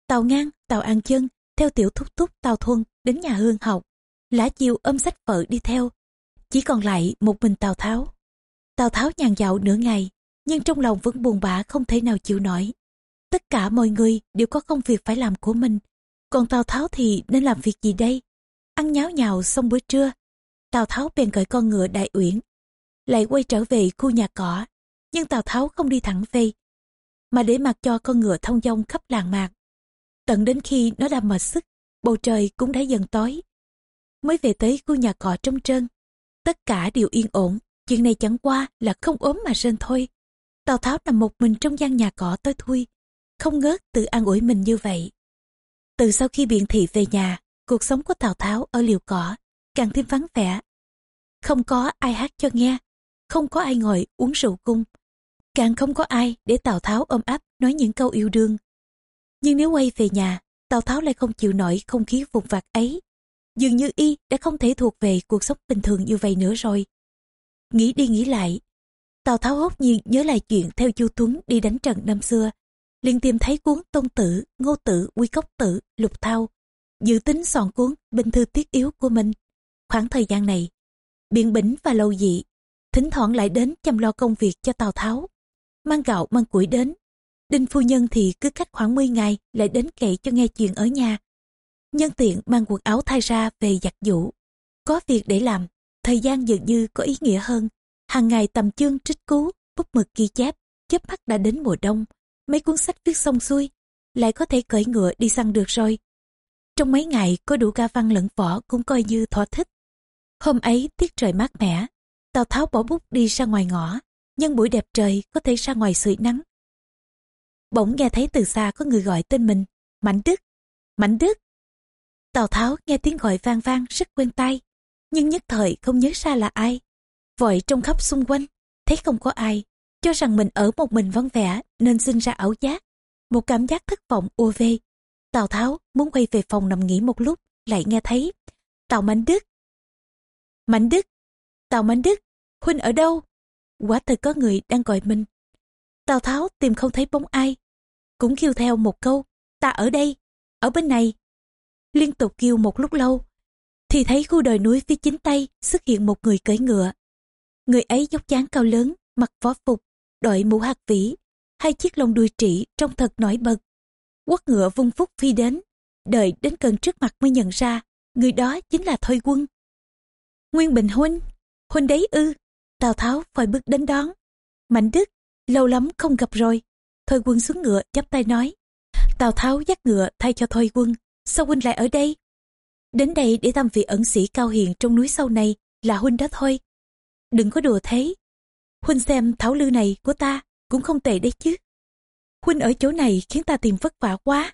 tàu ngang, tàu ăn chân, theo tiểu thúc thúc tàu Thuân đến nhà hương học. Lã chiều ôm sách vợ đi theo. Chỉ còn lại một mình Tào Tháo. Tào Tháo nhàn dạo nửa ngày, nhưng trong lòng vẫn buồn bã không thể nào chịu nổi. Tất cả mọi người đều có công việc phải làm của mình. Còn Tào Tháo thì nên làm việc gì đây? Ăn nháo nhào xong bữa trưa, Tào Tháo bèn gọi con ngựa đại uyển, lại quay trở về khu nhà cỏ. Nhưng Tào Tháo không đi thẳng về, mà để mặc cho con ngựa thông dong khắp làng mạc. Tận đến khi nó đã mệt sức, bầu trời cũng đã dần tối. Mới về tới khu nhà cỏ trong trơn. Tất cả đều yên ổn, chuyện này chẳng qua là không ốm mà rên thôi. Tào Tháo nằm một mình trong gian nhà cỏ tối thui, không ngớt tự an ủi mình như vậy. Từ sau khi biện thị về nhà, cuộc sống của Tào Tháo ở liều cỏ càng thêm vắng vẻ. Không có ai hát cho nghe, không có ai ngồi uống rượu cung, càng không có ai để Tào Tháo ôm ấp nói những câu yêu đương. Nhưng nếu quay về nhà, Tào Tháo lại không chịu nổi không khí vụn vặt ấy. Dường như y đã không thể thuộc về cuộc sống bình thường như vậy nữa rồi. Nghĩ đi nghĩ lại, Tào Tháo hốt nhiên nhớ lại chuyện theo Chu Tuấn đi đánh trận năm xưa. liền tìm thấy cuốn Tôn Tử, Ngô Tử, Quy Cốc Tử, Lục Thao. Dự tính soạn cuốn bình thư tiết yếu của mình. Khoảng thời gian này, Biện Bỉnh và Lâu Dị thỉnh thoảng lại đến chăm lo công việc cho Tào Tháo. Mang gạo mang củi đến. Đinh phu nhân thì cứ cách khoảng 10 ngày lại đến kể cho nghe chuyện ở nhà. Nhân tiện mang quần áo thay ra về giặt giũ. Có việc để làm, thời gian dường như có ý nghĩa hơn. Hàng ngày tầm chương trích cú, bút mực ghi chép, chớp mắt đã đến mùa đông. Mấy cuốn sách viết xong xuôi, lại có thể cởi ngựa đi săn được rồi. Trong mấy ngày có đủ ca văn lẫn võ cũng coi như thỏa thích. Hôm ấy tiết trời mát mẻ, Tào Tháo bỏ bút đi ra ngoài ngõ, nhân buổi đẹp trời có thể ra ngoài sưởi nắng. Bỗng nghe thấy từ xa có người gọi tên mình, Mạnh Đức, Mạnh Đức. Tào Tháo nghe tiếng gọi vang vang rất quen tai, nhưng nhất thời không nhớ ra là ai. Vội trông khắp xung quanh, thấy không có ai, cho rằng mình ở một mình vắng vẻ nên sinh ra ảo giác. Một cảm giác thất vọng ùa về. Tào Tháo muốn quay về phòng nằm nghỉ một lúc, lại nghe thấy. Tào Mạnh Đức, Mạnh Đức, Tào Mạnh Đức, Huynh ở đâu? Quả thật có người đang gọi mình. Tào Tháo tìm không thấy bóng ai. Cũng kêu theo một câu, ta ở đây, ở bên này. Liên tục kêu một lúc lâu, thì thấy khu đồi núi phía chính tây xuất hiện một người cưỡi ngựa. Người ấy dốc dáng cao lớn, mặc võ phục, đội mũ hạt vĩ, hai chiếc lông đuôi trị trông thật nổi bật. Quất ngựa vung phúc phi đến, đợi đến gần trước mặt mới nhận ra, người đó chính là Thôi Quân. Nguyên Bình Huynh, Huynh đấy ư, Tào Tháo phải bước đến đón. Mạnh Đức, lâu lắm không gặp rồi. Thôi quân xuống ngựa chắp tay nói. Tào Tháo dắt ngựa thay cho Thôi quân, sao Huynh lại ở đây? Đến đây để thăm vị ẩn sĩ cao hiền trong núi sâu này là Huynh đó thôi. Đừng có đùa thế. Huynh xem thảo lư này của ta cũng không tệ đấy chứ. Huynh ở chỗ này khiến ta tìm vất vả quá.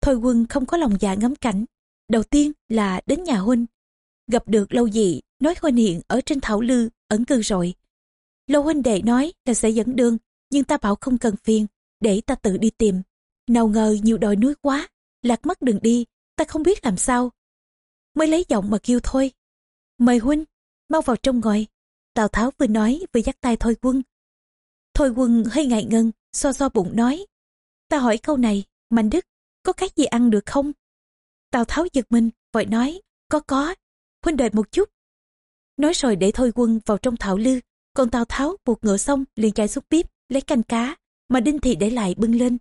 Thôi quân không có lòng dạ ngắm cảnh. Đầu tiên là đến nhà Huynh. Gặp được lâu gì nói huynh hiện ở trên thảo lư, ẩn cư rồi. Lâu huynh đệ nói là sẽ dẫn đường, nhưng ta bảo không cần phiền, để ta tự đi tìm. Nào ngờ nhiều đồi núi quá, lạc mất đường đi, ta không biết làm sao. Mới lấy giọng mà kêu thôi. Mời huynh, mau vào trong ngồi. Tào tháo vừa nói vừa dắt tay thôi quân. Thôi quân hơi ngại ngần, so so bụng nói. Ta hỏi câu này, mạnh đức, có cái gì ăn được không? Tào tháo giật mình, vội nói, có có huynh đợi một chút Nói rồi để thôi quân vào trong thảo lư, còn Tào Tháo buộc ngựa xong liền chạy xuống bếp, lấy canh cá, mà Đinh Thị để lại bưng lên.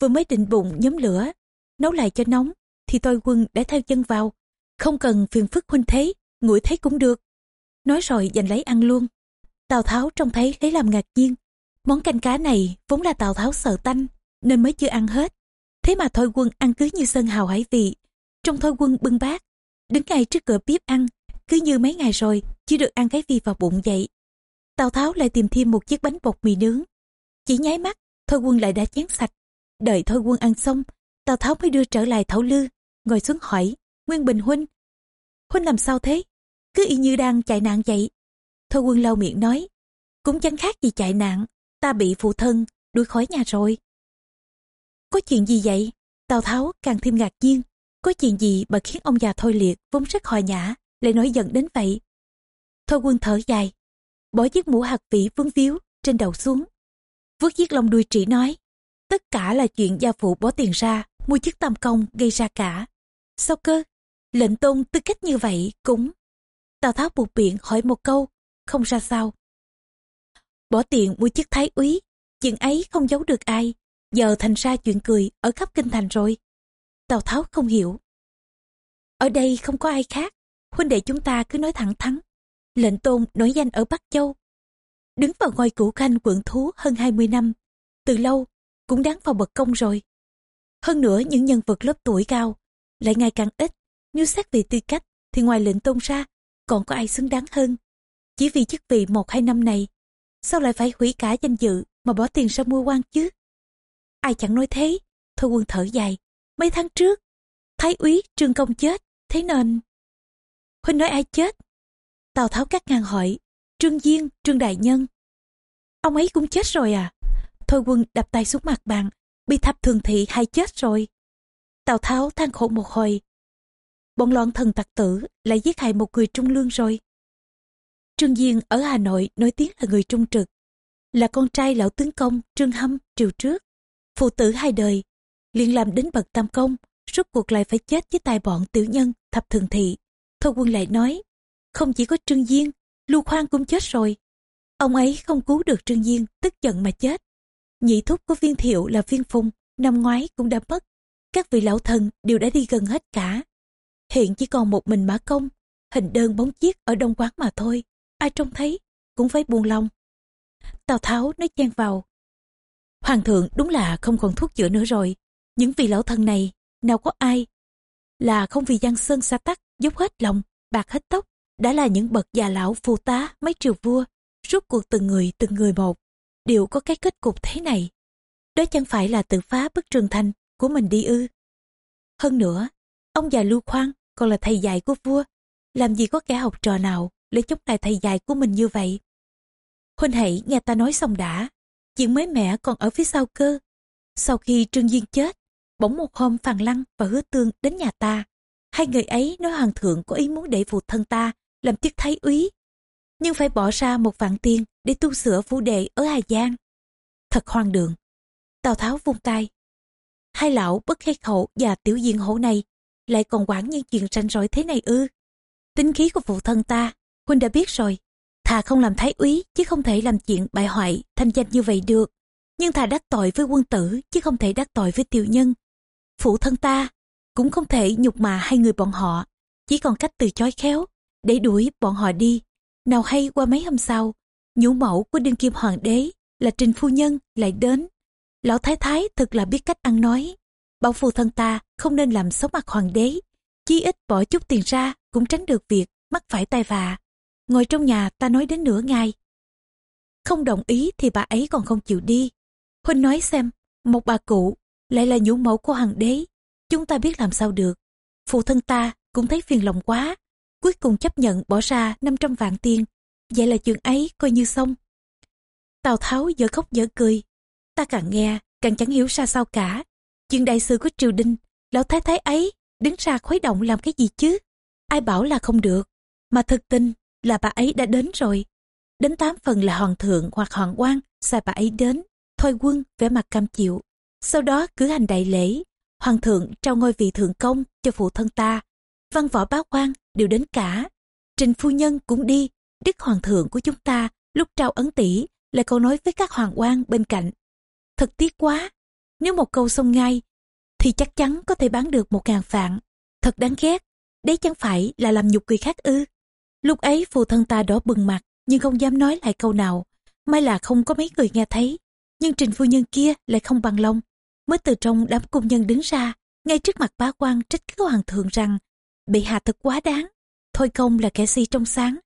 Vừa mới định bụng nhóm lửa, nấu lại cho nóng, thì tôi quân đã theo chân vào. Không cần phiền phức huynh thế, nguội thấy cũng được. Nói rồi giành lấy ăn luôn. Tào Tháo trông thấy lấy làm ngạc nhiên. Món canh cá này vốn là Tào Tháo sợ tanh, nên mới chưa ăn hết. Thế mà thôi quân ăn cứ như sơn hào hải vị. Trong thôi quân bưng bát, đứng ngay trước cửa bếp ăn, cứ như mấy ngày rồi, chỉ được ăn cái vi vào bụng vậy. Tào Tháo lại tìm thêm một chiếc bánh bột mì nướng. Chỉ nháy mắt, thôi quân lại đã chén sạch. Đợi thôi quân ăn xong, Tào Tháo mới đưa trở lại Thảo Lư, ngồi xuống hỏi, Nguyên Bình Huynh. Huynh làm sao thế? Cứ y như đang chạy nạn vậy. Thôi quân lau miệng nói, cũng chẳng khác gì chạy nạn, ta bị phụ thân đuổi khỏi nhà rồi. Có chuyện gì vậy? Tào Tháo càng thêm ngạc nhiên. Có chuyện gì mà khiến ông già thôi liệt vốn rất hòa nhã, lại nổi giận đến vậy? Thôi quân thở dài, bỏ chiếc mũ hạt vĩ vướng víu trên đầu xuống. vứt chiếc lông đuôi trĩ nói, tất cả là chuyện gia phụ bỏ tiền ra, mua chiếc tam công gây ra cả. Sao cơ? Lệnh tôn tư cách như vậy cũng... Tào Tháo buộc biện hỏi một câu, không ra sao. Bỏ tiền mua chiếc thái úy, chuyện ấy không giấu được ai, giờ thành ra chuyện cười ở khắp kinh thành rồi. Tào Tháo không hiểu. Ở đây không có ai khác, huynh đệ chúng ta cứ nói thẳng thắn. Lệnh tôn nổi danh ở Bắc Châu. Đứng vào ngôi cửu khanh quận thú hơn 20 năm, từ lâu cũng đáng vào bậc công rồi. Hơn nữa những nhân vật lớp tuổi cao lại ngày càng ít, nếu xét về tư cách thì ngoài lệnh tôn ra còn có ai xứng đáng hơn. Chỉ vì chức vị một hai năm này, sao lại phải hủy cả danh dự mà bỏ tiền ra mua quan chứ? Ai chẳng nói thế, thôi quân thở dài. Mấy tháng trước, Thái úy Trương Công chết, thế nên... Huynh nói ai chết? Tào Tháo cắt ngang hỏi, Trương Diên, Trương Đại Nhân. Ông ấy cũng chết rồi à? Thôi quân đập tay xuống mặt bàn, bị thập thường thị hay chết rồi. Tào Tháo than khổ một hồi. Bọn loạn thần tặc tử lại giết hại một người trung lương rồi. Trương Diên ở Hà Nội nổi tiếng là người trung trực, là con trai lão tướng công Trương Hâm triều trước. Phụ tử hai đời, liền làm đến bậc tam công, rốt cuộc lại phải chết với tài bọn tiểu nhân thập thường thị. Thôi quân lại nói, không chỉ có Trương Diên, Lưu Khoan cũng chết rồi. Ông ấy không cứu được Trương Diên, tức giận mà chết. Nhị thúc của viên thiệu là viên phung, năm ngoái cũng đã mất. Các vị lão thần đều đã đi gần hết cả. Hiện chỉ còn một mình mã công, hình đơn bóng chiếc ở đông quán mà thôi. Ai trông thấy, cũng phải buồn lòng. Tào Tháo nói chen vào. Hoàng thượng đúng là không còn thuốc chữa nữa rồi. Những vị lão thần này, nào có ai là không vì giang sơn xa tắc, dốc hết lòng, bạc hết tóc, đã là những bậc già lão phù tá mấy triều vua, rút cuộc từng người từng người một, đều có cái kết cục thế này. Đó chẳng phải là tự phá bức trường thành của mình đi ư. Hơn nữa, ông già Lưu Khoan còn là thầy dạy của vua, làm gì có kẻ học trò nào lấy chống lại thầy dạy của mình như vậy. Huynh hãy nghe ta nói xong đã, chuyện mới mẹ còn ở phía sau cơ. Sau khi Trương Duyên chết, bỗng một hôm Phàn Lăng và Hứa Tương đến nhà ta. Hai người ấy nói hoàng thượng có ý muốn để phụ thân ta làm chức thái úy, nhưng phải bỏ ra một vạn tiền để tu sửa phủ đệ ở Hà Giang. Thật hoang đường. Tào Tháo vung tay. Hai lão bất khai khẩu và tiểu diện hổ này lại còn quản những chuyện ranh rỗi thế này ư. Tính khí của phụ thân ta, Huynh đã biết rồi. Thà không làm thái úy chứ không thể làm chuyện bại hoại thanh danh như vậy được. Nhưng thà đắc tội với quân tử chứ không thể đắc tội với tiểu nhân. Phụ thân ta cũng không thể nhục mà hai người bọn họ. Chỉ còn cách từ chối khéo để đuổi bọn họ đi. Nào hay qua mấy hôm sau, nhũ mẫu của đinh kim hoàng đế là trình phu nhân lại đến. Lão thái thái thật là biết cách ăn nói. Bảo phụ thân ta không nên làm xấu mặt hoàng đế. Chí ít bỏ chút tiền ra cũng tránh được việc mắc phải tai vạ. Ngồi trong nhà ta nói đến nửa ngày. Không đồng ý thì bà ấy còn không chịu đi. Huynh nói xem, một bà cụ lại là nhũ mẫu của hoàng đế. Chúng ta biết làm sao được. Phụ thân ta cũng thấy phiền lòng quá. Cuối cùng chấp nhận bỏ ra 500 vạn tiền. Vậy là chuyện ấy coi như xong. Tào Tháo dở khóc dở cười. Ta càng nghe, càng chẳng hiểu ra sao cả. Chuyện đại sự của triều đình, lão thái thái ấy đứng ra khuấy động làm cái gì chứ? Ai bảo là không được. Mà thực tình là bà ấy đã đến rồi. Đến tám phần là hoàng thượng hoặc hoàng quan sai bà ấy đến. Thôi quân vẻ mặt cam chịu. Sau đó cử hành đại lễ. Hoàng thượng trao ngôi vị thượng công cho phụ thân ta. Văn võ bá quan đều đến cả. Trình phu nhân cũng đi. Đức hoàng thượng của chúng ta lúc trao ấn tỷ lại câu nói với các hoàng quan bên cạnh. Thật tiếc quá. Nếu một câu xong ngay thì chắc chắn có thể bán được một ngàn vạn. Thật đáng ghét, đấy chẳng phải là làm nhục người khác ư. Lúc ấy phụ thân ta đỏ bừng mặt, nhưng không dám nói lại câu nào. May là không có mấy người nghe thấy. Nhưng trình phu nhân kia lại không bằng lòng. Mới từ trong đám cung nhân đứng ra, ngay trước mặt bá quan trách cứ hoàng thượng rằng bị hạ thật quá đáng. Thôi công là kẻ si trong sáng.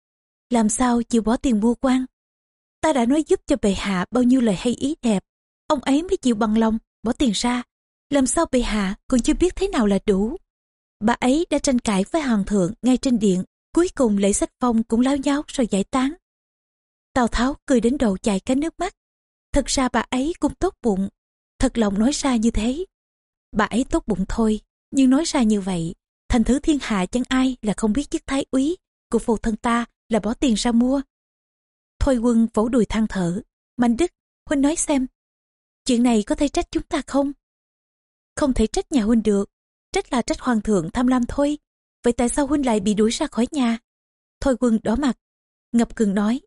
Làm sao chịu bỏ tiền mua quan. Ta đã nói giúp cho bệ hạ bao nhiêu lời hay ý đẹp. Ông ấy mới chịu bằng lòng, bỏ tiền ra. Làm sao bệ hạ còn chưa biết thế nào là đủ. Bà ấy đã tranh cãi với hoàng thượng ngay trên điện. Cuối cùng lễ sách phong cũng láo nháo rồi giải tán. Tào Tháo cười đến độ chảy cái nước mắt. Thật ra bà ấy cũng tốt bụng. Thật lòng nói ra như thế. Bà ấy tốt bụng thôi, nhưng nói ra như vậy. Thành thứ thiên hạ chẳng ai là không biết chức thái úy của phụ thân ta là bỏ tiền ra mua. Thôi quân vỗ đùi than thở. Mạnh Đức, Huynh nói xem. Chuyện này có thể trách chúng ta không? Không thể trách nhà Huynh được. Trách là trách hoàng thượng tham lam thôi. Vậy tại sao Huynh lại bị đuổi ra khỏi nhà? Thôi quân đỏ mặt. Ngập cường nói.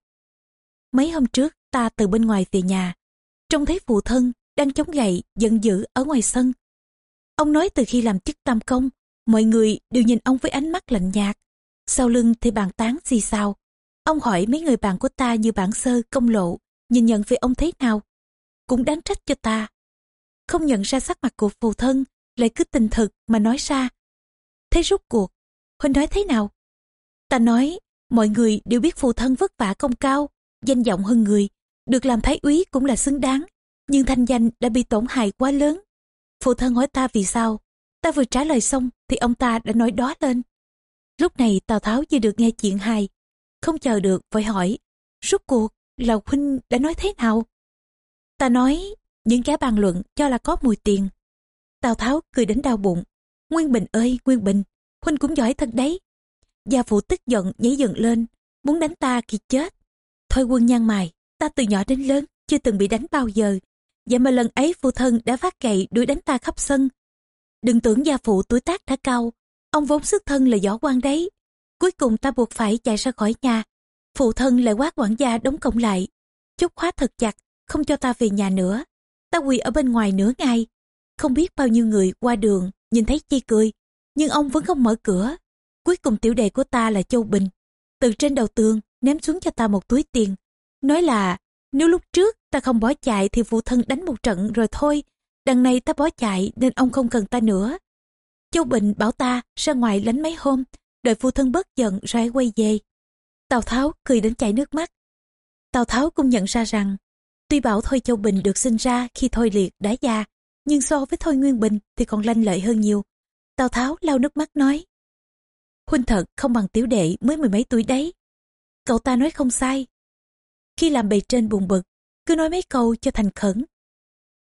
Mấy hôm trước ta từ bên ngoài về nhà. Trông thấy phụ thân đang chống gậy giận dữ ở ngoài sân. Ông nói từ khi làm chức tam công, mọi người đều nhìn ông với ánh mắt lạnh nhạt. Sau lưng thì bàn tán gì sao. Ông hỏi mấy người bạn của ta như bản sơ, công lộ, nhìn nhận về ông thế nào. Cũng đáng trách cho ta. Không nhận ra sắc mặt của phụ thân, lại cứ tình thực mà nói ra. Thế rút cuộc, Huynh nói thế nào? Ta nói, mọi người đều biết phụ thân vất vả công cao, danh vọng hơn người, được làm thái úy cũng là xứng đáng, nhưng thanh danh đã bị tổn hại quá lớn. Phụ thân hỏi ta vì sao, ta vừa trả lời xong thì ông ta đã nói đó lên. Lúc này Tào Tháo như được nghe chuyện hài, không chờ được vội hỏi, rốt cuộc là huynh đã nói thế nào? Ta nói, những kẻ bàn luận cho là có mùi tiền. Tào Tháo cười đến đau bụng. Nguyên Bình ơi, Nguyên Bình, huynh cũng giỏi thật đấy. Gia phụ tức giận nhảy dựng lên, muốn đánh ta thì chết. Thôi quân nhăn mày, ta từ nhỏ đến lớn, chưa từng bị đánh bao giờ. Vậy mà lần ấy phụ thân đã phát gậy đuổi đánh ta khắp sân. Đừng tưởng gia phụ tuổi tác đã cao, ông vốn xuất thân là võ quan đấy. Cuối cùng ta buộc phải chạy ra khỏi nhà. Phụ thân lại quát quản gia đóng cổng lại. Chốt khóa thật chặt, không cho ta về nhà nữa. Ta quỳ ở bên ngoài nửa ngày. Không biết bao nhiêu người qua đường, nhìn thấy chi cười. Nhưng ông vẫn không mở cửa. Cuối cùng tiểu đệ của ta là Châu Bình. Từ trên đầu tường, ném xuống cho ta một túi tiền. Nói là, nếu lúc trước ta không bỏ chạy thì phụ thân đánh một trận rồi thôi. Đằng này ta bỏ chạy nên ông không cần ta nữa. Châu Bình bảo ta ra ngoài lánh mấy hôm, đợi phụ thân bớt giận rồi quay về. Tào Tháo cười đến chảy nước mắt. Tào Tháo cũng nhận ra rằng, tuy bảo Thôi Châu Bình được sinh ra khi Thôi Liệt đã già, nhưng so với Thôi Nguyên Bình thì còn lanh lợi hơn nhiều. Tào Tháo lau nước mắt nói, Huynh thật không bằng tiểu đệ mới mười mấy tuổi đấy. Cậu ta nói không sai. Khi làm bề trên buồn bực, cứ nói mấy câu cho thành khẩn.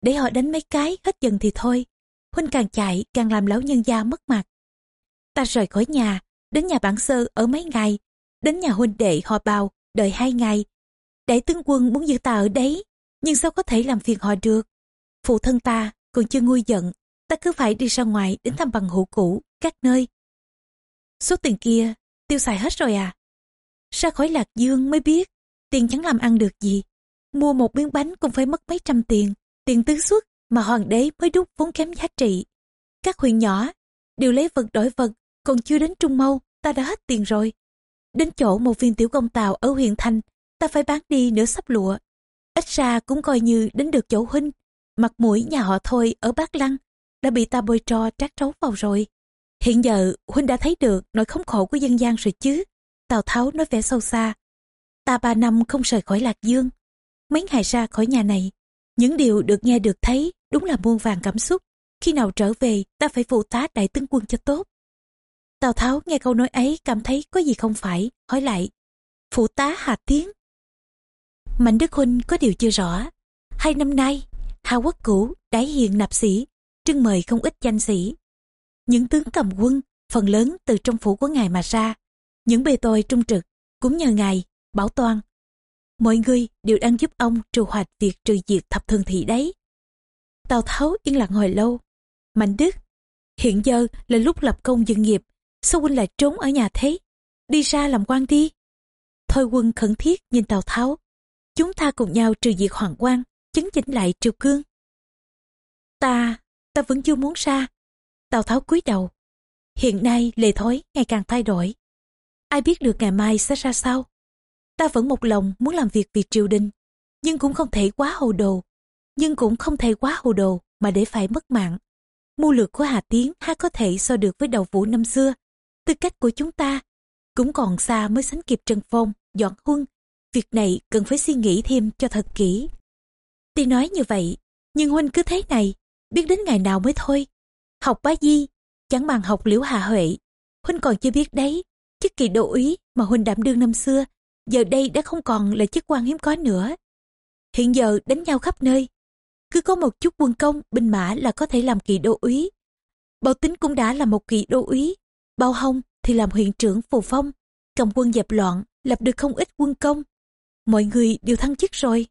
Để họ đánh mấy cái hết dần thì thôi. Huynh càng chạy càng làm lão nhân gia mất mặt. Ta rời khỏi nhà, đến nhà bản sơ ở mấy ngày, đến nhà huynh đệ họ bào, đợi hai ngày. Đại tướng quân muốn giữ ta ở đấy, nhưng sao có thể làm phiền họ được. Phụ thân ta còn chưa nguôi giận, ta cứ phải đi ra ngoài đến thăm bằng hữu cũ, các nơi. Số tiền kia, tiêu xài hết rồi à? Ra khỏi Lạc Dương mới biết, tiền chẳng làm ăn được gì. Mua một miếng bánh cũng phải mất mấy trăm tiền, tiền tứ xuất mà hoàng đế mới đúc vốn kém giá trị. Các huyện nhỏ đều lấy vật đổi vật, còn chưa đến Trung Mâu, ta đã hết tiền rồi. Đến chỗ một viên tiểu công tàu ở huyện Thành, ta phải bán đi nửa sắp lụa. Ít ra cũng coi như đến được chỗ huynh. Mặt mũi nhà họ thôi ở Bát Lăng đã bị ta bôi trò trát trấu vào rồi. Hiện giờ huynh đã thấy được nỗi khống khổ của dân gian rồi chứ. Tào Tháo nói vẻ sâu xa. Ta ba năm không rời khỏi Lạc Dương. Mấy ngày ra khỏi nhà này, những điều được nghe được thấy đúng là muôn vàng cảm xúc. Khi nào trở về, ta phải phụ tá đại tướng quân cho tốt. Tào Tháo nghe câu nói ấy cảm thấy có gì không phải, hỏi lại. Phụ tá Hà Tiến. Mạnh Đức Huynh có điều chưa rõ. Hai năm nay, Hà Quốc Cũ, đãi hiền nạp sĩ, trưng mời không ít danh sĩ. Những tướng cầm quân, phần lớn từ trong phủ của ngài mà ra. Những bề tôi trung trực, cũng nhờ ngài, bảo toàn. Mọi người đều đang giúp ông trù hoạch việc trừ diệt thập thường thị đấy. Tào Tháo yên lặng hồi lâu. Mạnh Đức, hiện giờ là lúc lập công dựng nghiệp, sao huynh lại trốn ở nhà thế? Đi ra làm quan đi. Thôi quân khẩn thiết nhìn Tào Tháo. Chúng ta cùng nhau trừ diệt hoàng quan, chấn chỉnh lại triều cương. Ta, ta vẫn chưa muốn ra, Tào Tháo cúi đầu. Hiện nay lề thói ngày càng thay đổi. Ai biết được ngày mai sẽ ra sao? Ta vẫn một lòng muốn làm việc vì triều đình, nhưng cũng không thể quá hồ đồ. Nhưng cũng không thể quá hồ đồ mà để phải mất mạng. Mưu lược của Hà Tiến há có thể so được với đầu vũ năm xưa. Tư cách của chúng ta cũng còn xa mới sánh kịp Trần Phong, Dọn Huân. Việc này cần phải suy nghĩ thêm cho thật kỹ. Tuy nói như vậy, nhưng Huynh cứ thế này, biết đến ngày nào mới thôi. Học bá di, chẳng bằng học liễu hạ huệ. Huynh còn chưa biết đấy, chức kỳ đô úy mà Huynh đảm đương năm xưa, giờ đây đã không còn là chức quan hiếm có nữa. Hiện giờ đánh nhau khắp nơi, cứ có một chút quân công, binh mã là có thể làm kỳ đô úy. Bảo tính cũng đã là một kỳ đô úy, bao hông thì làm huyện trưởng phù phong, cầm quân dẹp loạn, lập được không ít quân công. Mọi người đều thăng chức rồi.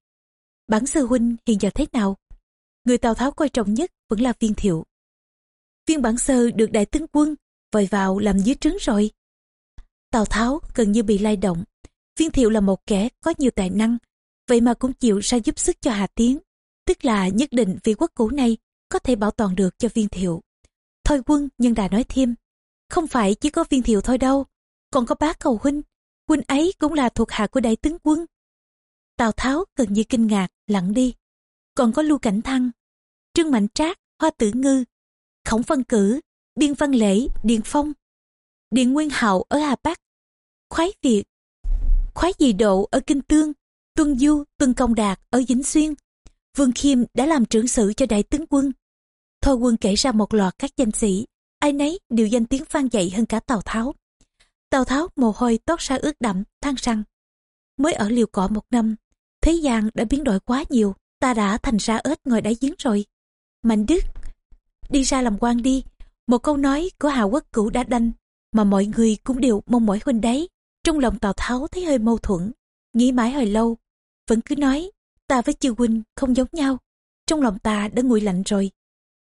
Bản sư huynh hiện giờ thế nào? Người Tào Tháo coi trọng nhất vẫn là viên thiệu. Viên bản sơ được đại tướng quân, vòi vào làm dưới trướng rồi. Tào Tháo gần như bị lay động. Viên thiệu là một kẻ có nhiều tài năng, vậy mà cũng chịu ra giúp sức cho Hà Tiến. Tức là nhất định vị quốc cũ này có thể bảo toàn được cho viên thiệu. Thôi quân nhân đà nói thêm, không phải chỉ có viên thiệu thôi đâu, còn có bác cầu huynh, huynh ấy cũng là thuộc hạ của đại tướng quân. Tào Tháo gần như kinh ngạc, lặng đi. Còn có Lưu Cảnh Thăng, Trương Mạnh Trác, Hoa Tử Ngư, Khổng Văn Cử, Biên Văn Lễ, Điền Phong, Điện Nguyên Hậu ở Hà Bắc, Khoái Việt, Khoái Dị Độ ở Kinh Tương, Tuân Du, Tuân Công Đạt ở Vĩnh Xuyên. Vương Khiêm đã làm trưởng sử cho đại tướng quân. Thôi quân kể ra một loạt các danh sĩ, ai nấy đều danh tiếng vang dậy hơn cả Tào Tháo. Tào Tháo mồ hôi toát ra ướt đẫm, than rằng. Mới ở liều cỏ một năm, thế gian đã biến đổi quá nhiều, ta đã thành ra ếch ngồi đáy giếng rồi. Mạnh Đức, đi ra làm quan đi. Một câu nói của Hà Quốc Cửu đã đanh, mà mọi người cũng đều mong mỏi huynh đấy. Trong lòng Tào Tháo thấy hơi mâu thuẫn, nghĩ mãi hồi lâu, vẫn cứ nói, ta với chư huynh không giống nhau. Trong lòng ta đã nguội lạnh rồi.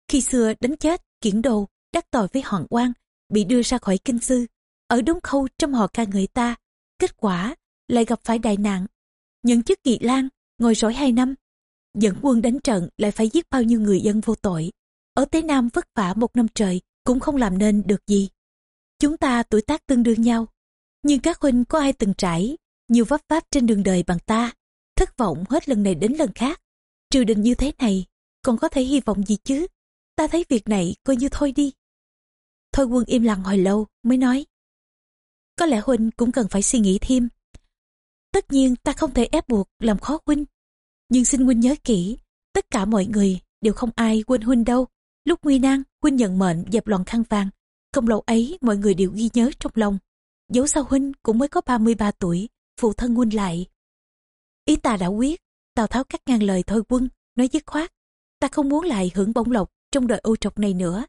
Khi xưa đánh chết, kiển đồ, đắc tội với hoàng quan, bị đưa ra khỏi kinh sư, ở đúng khâu trong họ ca người ta. Kết quả lại gặp phải đại nạn. Nhận chức nghị lan, ngồi rỗi hai năm. Dẫn quân đánh trận lại phải giết bao nhiêu người dân vô tội. Ở Tế Nam vất vả một năm trời cũng không làm nên được gì. Chúng ta tuổi tác tương đương nhau. Nhưng các huynh có ai từng trải nhiều vấp váp trên đường đời bằng ta. Thất vọng hết lần này đến lần khác. Triều đình như thế này, còn có thể hy vọng gì chứ? Ta thấy việc này coi như thôi đi. Thôi quân im lặng hồi lâu mới nói. Có lẽ huynh cũng cần phải suy nghĩ thêm. Tất nhiên ta không thể ép buộc làm khó huynh. Nhưng xin huynh nhớ kỹ, tất cả mọi người đều không ai quên huynh đâu. Lúc nguy nan, huynh nhận mệnh dẹp loạn khăn vàng. Công lâu ấy mọi người đều ghi nhớ trong lòng. Dẫu sao huynh cũng mới có 33 tuổi, phụ thân huynh lại. Ý ta đã quyết, Tào Tháo cắt ngang lời thôi quân, nói dứt khoát. Ta không muốn lại hưởng bổng lộc trong đời ô trọc này nữa.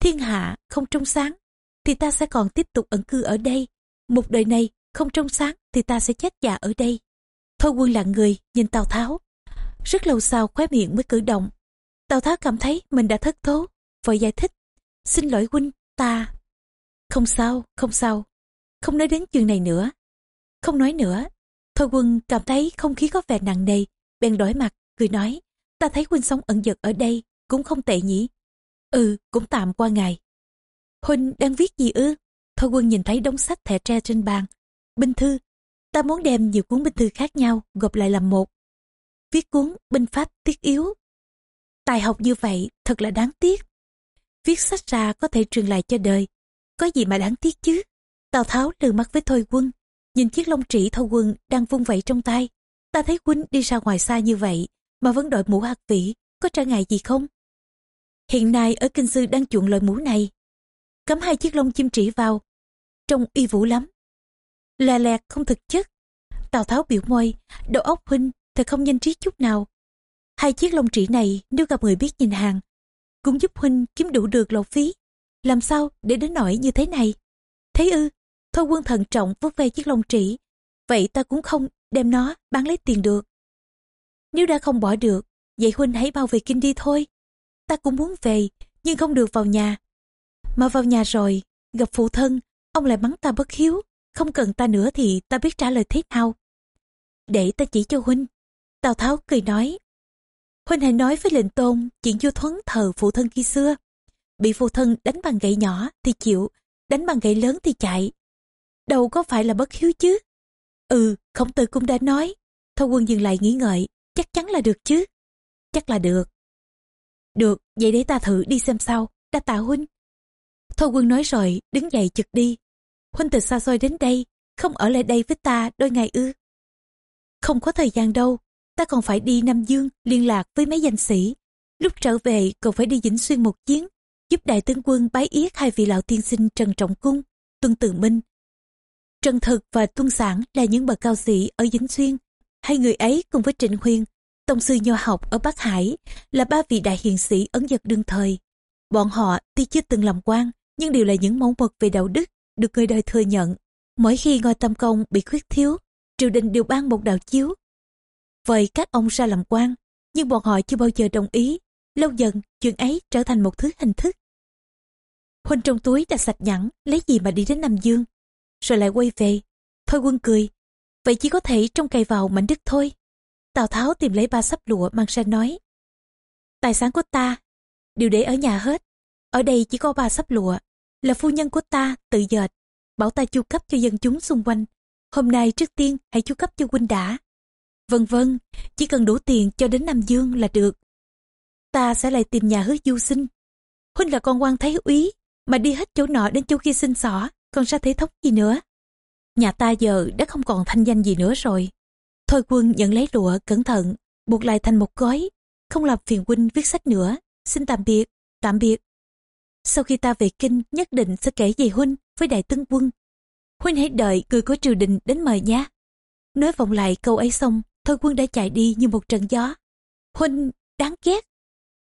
Thiên hạ không trong sáng, thì ta sẽ còn tiếp tục ẩn cư ở đây. Một đời này không trong sáng thì ta sẽ chết già ở đây. Thôi quân là người nhìn Tào Tháo. Rất lâu sau khóe miệng mới cử động. Tào Tháo cảm thấy mình đã thất thố, vội giải thích. Xin lỗi huynh, ta... Không sao, không sao. Không nói đến chuyện này nữa. Không nói nữa. Thôi quân cảm thấy không khí có vẻ nặng nề, bèn đổi mặt, cười nói. Ta thấy huynh sống ẩn dật ở đây, cũng không tệ nhỉ. Ừ, cũng tạm qua ngày. Huynh đang viết gì ư? Thôi quân nhìn thấy đống sách thẻ tre trên bàn. Binh thư. Ta muốn đem nhiều cuốn binh thư khác nhau, gộp lại làm một. Viết cuốn binh pháp tiết yếu. Tài học như vậy thật là đáng tiếc. Viết sách ra có thể truyền lại cho đời. Có gì mà đáng tiếc chứ? Tào Tháo lừ mắt với Thôi Quân. Nhìn chiếc lông trĩ Thôi Quân đang vung vẩy trong tay. Ta thấy Quân đi ra ngoài xa như vậy mà vẫn đội mũ hạt vĩ. Có trở ngại gì không? Hiện nay ở Kinh Sư đang chuộng loại mũ này. Cắm hai chiếc lông chim trĩ vào. Trông uy vũ lắm. Lè lẹt không thực chất. Tào Tháo biểu môi, đầu óc huynh thật không nhanh trí chút nào. Hai chiếc lông trĩ này nếu gặp người biết nhìn hàng, cũng giúp huynh kiếm đủ được lộc phí. Làm sao để đến nỗi như thế này? Thế ư, thôi quân thận trọng vút ve chiếc lông trĩ. Vậy ta cũng không đem nó bán lấy tiền được. Nếu đã không bỏ được, vậy huynh hãy bao về kinh đi thôi ta cũng muốn về, nhưng không được vào nhà. Mà vào nhà rồi, gặp phụ thân, ông lại mắng ta bất hiếu, không cần ta nữa thì ta biết trả lời thế nào. Để ta chỉ cho huynh. Tào Tháo cười nói. Huynh hãy nói với lệnh tôn chuyện vua thuấn thờ phụ thân khi xưa. bị phụ thân đánh bằng gậy nhỏ thì chịu, đánh bằng gậy lớn thì chạy. Đâu có phải là bất hiếu chứ. Ừ, khổng tử cũng đã nói. thâu quân dừng lại nghĩ ngợi, chắc chắn là được chứ. Chắc là được. Được, vậy để ta thử đi xem sao, đã tạ huynh. thâu quân nói rồi, đứng dậy chực đi. Huynh từ xa xôi đến đây, không ở lại đây với ta đôi ngày ư. Không có thời gian đâu, ta còn phải đi Nam Dương liên lạc với mấy danh sĩ. Lúc trở về còn phải đi Vĩnh Xuyên một chuyến, giúp đại tướng quân bái yết hai vị lão tiên sinh Trần Trọng Cung, Tuân Tự Minh. Trần Thực và Tuân Sản là những bậc cao sĩ ở Dính Xuyên. Hai người ấy cùng với Trịnh Huyên, tông sư nho học ở Bắc Hải, là ba vị đại hiền sĩ ấn dật đương thời. Bọn họ tuy chưa từng làm quan, nhưng đều là những mẫu mực về đạo đức, được người đời thừa nhận. Mỗi khi ngôi tâm công bị khuyết thiếu, triều đình đều ban một đạo chiếu. Vậy các ông ra làm quan, nhưng bọn họ chưa bao giờ đồng ý. Lâu dần, chuyện ấy trở thành một thứ hình thức. Huynh trong túi đã sạch nhẵn, lấy gì mà đi đến Nam Dương. Rồi lại quay về. Thôi quân cười. Vậy chỉ có thể trông cày vào mảnh đất thôi. Tào Tháo tìm lấy ba sắp lụa mang ra nói. Tài sản của ta, đều để ở nhà hết. Ở đây chỉ có ba sắp lụa, là phu nhân của ta tự dệt. Bảo ta chu cấp cho dân chúng xung quanh. Hôm nay trước tiên hãy chu cấp cho huynh đã. Vân vân, chỉ cần đủ tiền cho đến Nam Dương là được. Ta sẽ lại tìm nhà hứa du sinh. Huynh là con quan thái úy, mà đi hết chỗ nọ đến chỗ kia xin xỏ, còn ra thế thốc gì nữa. Nhà ta giờ đã không còn thanh danh gì nữa rồi. Thôi quân nhận lấy lụa cẩn thận, buộc lại thành một gói, không làm phiền huynh viết sách nữa. Xin tạm biệt, tạm biệt. Sau khi ta về kinh nhất định sẽ kể về huynh với đại tướng quân. Huynh hãy đợi người của triều đình đến mời nhé. Nói vọng lại câu ấy xong, thôi quân đã chạy đi như một trận gió. Huynh đáng ghét.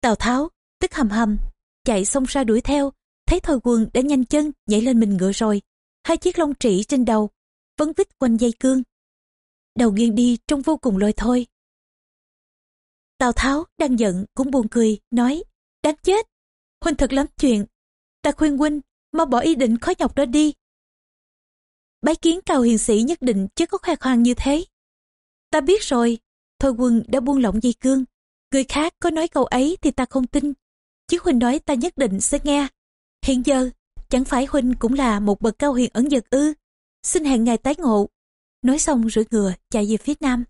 Tào Tháo tức hầm hầm, chạy xông ra đuổi theo, thấy thôi quân đã nhanh chân nhảy lên mình ngựa rồi. Hai chiếc lông trĩ trên đầu, vấn vít quanh dây cương. Đầu nghiêng đi trông vô cùng lôi thôi. Tào Tháo đang giận cũng buồn cười, nói, đáng chết, Huynh thật lắm chuyện. Ta khuyên Huynh, mau bỏ ý định khó nhọc đó đi. Bái kiến cao hiền sĩ nhất định chứ có khoe khoang như thế. Ta biết rồi, thôi quân đã buông lỏng dây cương. Người khác có nói câu ấy thì ta không tin. Chứ Huynh nói ta nhất định sẽ nghe. Hiện giờ, chẳng phải Huynh cũng là một bậc cao hiền ẩn dật ư. Xin hẹn ngày tái ngộ. Nói xong rửa ngựa chạy về phía nam.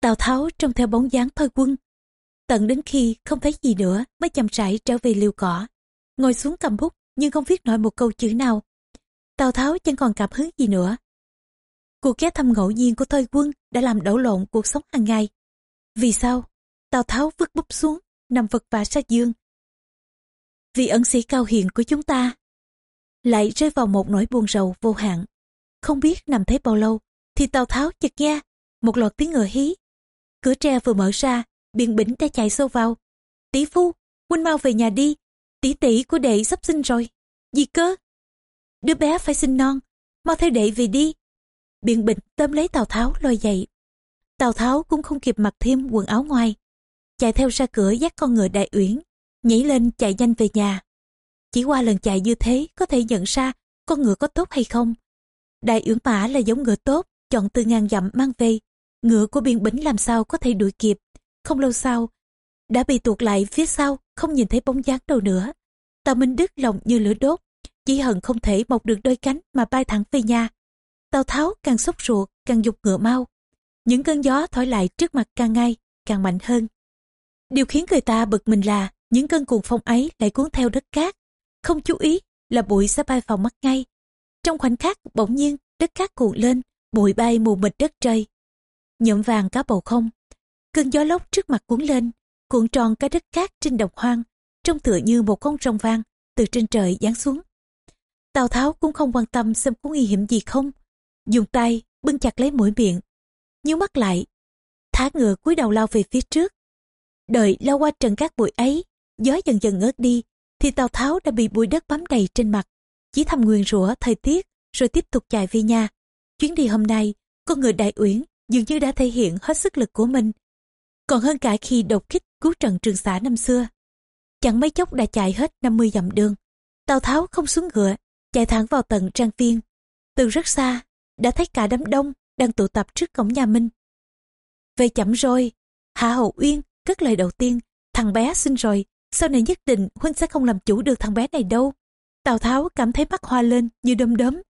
Tào Tháo trông theo bóng dáng thôi quân. Tận đến khi không thấy gì nữa mới chậm rãi trở về liều cỏ. Ngồi xuống cầm bút nhưng không viết nổi một câu chữ nào. Tào Tháo chẳng còn cảm hứng gì nữa. Cuộc ghé thăm ngẫu nhiên của Thôi Quân đã làm đảo lộn cuộc sống hàng ngày. Vì sao? Tào Tháo vứt bút xuống, nằm vật vả sát dương. Vì ẩn sĩ cao hiền của chúng ta lại rơi vào một nỗi buồn rầu vô hạn. Không biết nằm thấy bao lâu, thì Tào Tháo chợt nghe một loạt tiếng ngựa hí Cửa tre vừa mở ra, biện bỉnh đã chạy sâu vào. Tỷ phu, huynh mau về nhà đi. Tỷ tỷ của đệ sắp sinh rồi. Gì cơ? Đứa bé phải sinh non. Mau theo đệ về đi. Biện bỉnh tóm lấy Tào Tháo lôi dậy. Tào Tháo cũng không kịp mặc thêm quần áo ngoài. Chạy theo ra cửa dắt con ngựa đại uyển. Nhảy lên chạy nhanh về nhà. Chỉ qua lần chạy như thế có thể nhận ra con ngựa có tốt hay không. Đại ưỡng mã là giống ngựa tốt, chọn từ ngàn dặm mang về. Ngựa của biên bính làm sao có thể đuổi kịp? Không lâu sau đã bị tuột lại phía sau không nhìn thấy bóng dáng đâu nữa. Tào minh đức lòng như lửa đốt chỉ hận không thể mọc được đôi cánh mà bay thẳng về nhà. Tào tháo càng sốt ruột càng dục ngựa mau. Những cơn gió thổi lại trước mặt càng ngay càng mạnh hơn. Điều khiến người ta bực mình là những cơn cuồng phong ấy lại cuốn theo đất cát không chú ý là bụi sẽ bay vào mắt ngay trong khoảnh khắc bỗng nhiên đất cát cuộn lên bụi bay mù mịt đất trời nhuộm vàng cả bầu không. Cơn gió lốc trước mặt cuốn lên, cuộn tròn cái đất cát trên đồng hoang, trông tựa như một con rồng vang từ trên trời giáng xuống. Tào Tháo cũng không quan tâm xem có nguy hiểm gì không, dùng tay bưng chặt lấy mũi miệng, nhíu mắt lại, thả ngựa cúi đầu lao về phía trước. Đợi lao qua trần cát bụi ấy, gió dần dần ngớt đi, thì Tào Tháo đã bị bụi đất bám đầy trên mặt, chỉ thầm nguyền rủa thời tiết, rồi tiếp tục chạy về nhà. Chuyến đi hôm nay, con người đại uyển dường như đã thể hiện hết sức lực của mình. Còn hơn cả khi đột kích cứu trận trường xã năm xưa. Chẳng mấy chốc đã chạy hết 50 dặm đường. Tào Tháo không xuống ngựa, chạy thẳng vào tận trang viên. Từ rất xa, đã thấy cả đám đông đang tụ tập trước cổng nhà Minh. Về chậm rồi, Hạ Hậu Uyên cất lời đầu tiên, thằng bé xin rồi, sau này nhất định huynh sẽ không làm chủ được thằng bé này đâu. Tào Tháo cảm thấy mắt hoa lên như đom đóm.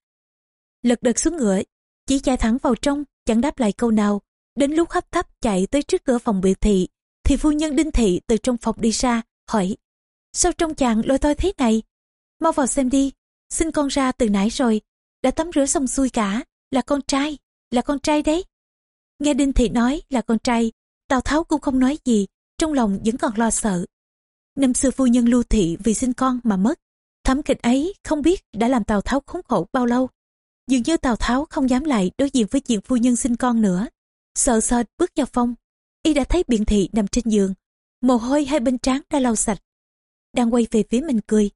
Lật đật xuống ngựa, chỉ chạy thẳng vào trong, chẳng đáp lại câu nào. Đến lúc hấp tấp chạy tới trước cửa phòng biệt thị, thì phu nhân Đinh Thị từ trong phòng đi ra, hỏi. Sao trong chàng lôi tôi thế này? Mau vào xem đi, xin con ra từ nãy rồi, đã tắm rửa xong xuôi cả, là con trai, là con trai đấy. Nghe Đinh Thị nói là con trai, Tào Tháo cũng không nói gì, trong lòng vẫn còn lo sợ. Năm xưa phu nhân lưu thị vì sinh con mà mất, thảm kịch ấy không biết đã làm Tào Tháo khốn khổ bao lâu. Dường như Tào Tháo không dám lại đối diện với chuyện phu nhân sinh con nữa. Sợ sệt bước vào phòng, y đã thấy biện thị nằm trên giường, mồ hôi hai bên trán đã lau sạch. Đang quay về phía mình cười.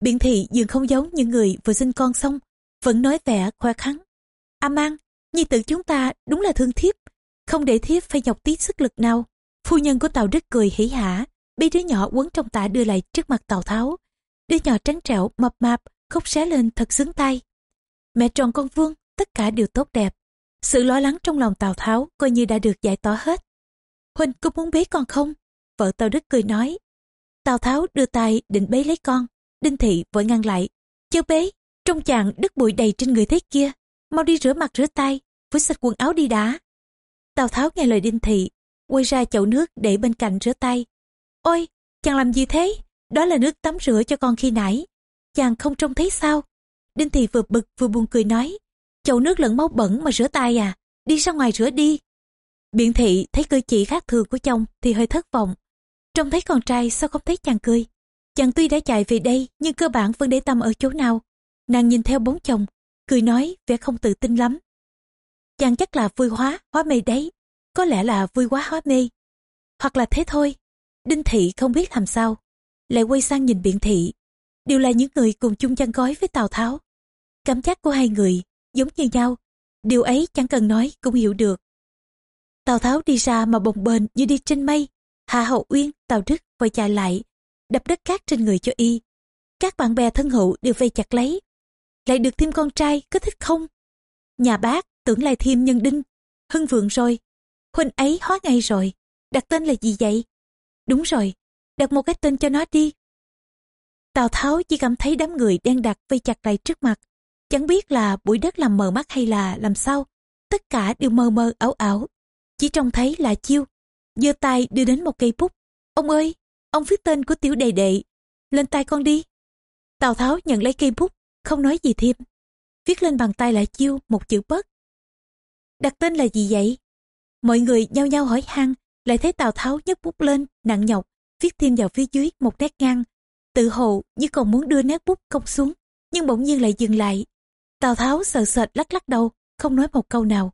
Biện thị dường không giống những người vừa sinh con xong, vẫn nói vẻ khoe khắng A mang, nhi tử chúng ta đúng là thương thiếp, không để thiếp phải nhọc tí sức lực nào. Phu nhân của Tào Đức cười hỉ hả, Bi đứa nhỏ quấn trong tả đưa lại trước mặt Tào Tháo. Đứa nhỏ trắng trẻo, mập mạp, khóc xé lên thật sướng tay. Mẹ tròn con vương, tất cả đều tốt đẹp. Sự lo lắng trong lòng Tào Tháo coi như đã được giải tỏa hết. Huynh có muốn bế con không? Vợ Tào Đức cười nói. Tào Tháo đưa tay định bế lấy con. Đinh Thị vội ngăn lại. Chớ bế, trong chàng đứt bụi đầy trên người thế kia. Mau đi rửa mặt rửa tay, với sạch quần áo đi đã. Tào Tháo nghe lời Đinh Thị, quay ra chậu nước để bên cạnh rửa tay. Ôi, chàng làm gì thế? Đó là nước tắm rửa cho con khi nãy. Chàng không trông thấy sao? Đinh Thị vừa bực vừa buồn cười nói. Chậu nước lẫn máu bẩn mà rửa tay à? Đi ra ngoài rửa đi. Biện thị thấy cử chỉ khác thường của chồng thì hơi thất vọng. Trông thấy con trai sao không thấy chàng cười? Chàng tuy đã chạy về đây nhưng cơ bản vẫn để tâm ở chỗ nào. Nàng nhìn theo bóng chồng, cười nói vẻ không tự tin lắm. Chàng chắc là vui hóa, hóa mê đấy. Có lẽ là vui quá hóa mê. Hoặc là thế thôi. Đinh thị không biết làm sao. Lại quay sang nhìn biện thị. Đều là những người cùng chung chăn gói với Tào Tháo. Cảm giác của hai người giống như nhau. Điều ấy chẳng cần nói cũng hiểu được. Tào Tháo đi ra mà bồng bềnh như đi trên mây. Hạ Hậu Uyên, Tào Đức vội chạy lại, đập đất cát trên người cho y. Các bạn bè thân hữu đều vây chặt lấy. Lại được thêm con trai, có thích không? Nhà bác tưởng lại thêm nhân đinh. Hưng vượng rồi. Huynh ấy hóa ngay rồi. Đặt tên là gì vậy? Đúng rồi, đặt một cái tên cho nó đi. Tào Tháo chỉ cảm thấy đám người đen đặc vây chặt lại trước mặt. Chẳng biết là bụi đất làm mờ mắt hay là làm sao. Tất cả đều mơ mơ ảo ảo. Chỉ trông thấy là chiêu. giơ tay đưa đến một cây bút. Ông ơi, ông viết tên của tiểu đệ đệ. Lên tay con đi. Tào Tháo nhận lấy cây bút, không nói gì thêm. Viết lên bàn tay là chiêu một chữ bất Đặt tên là gì vậy? Mọi người nhao nhao hỏi han lại thấy Tào Tháo nhấc bút lên, nặng nhọc, viết thêm vào phía dưới một nét ngang. Tự hồ như còn muốn đưa nét bút cong xuống, nhưng bỗng nhiên lại dừng lại. Tào Tháo sợ sệt lắc lắc đầu, không nói một câu nào.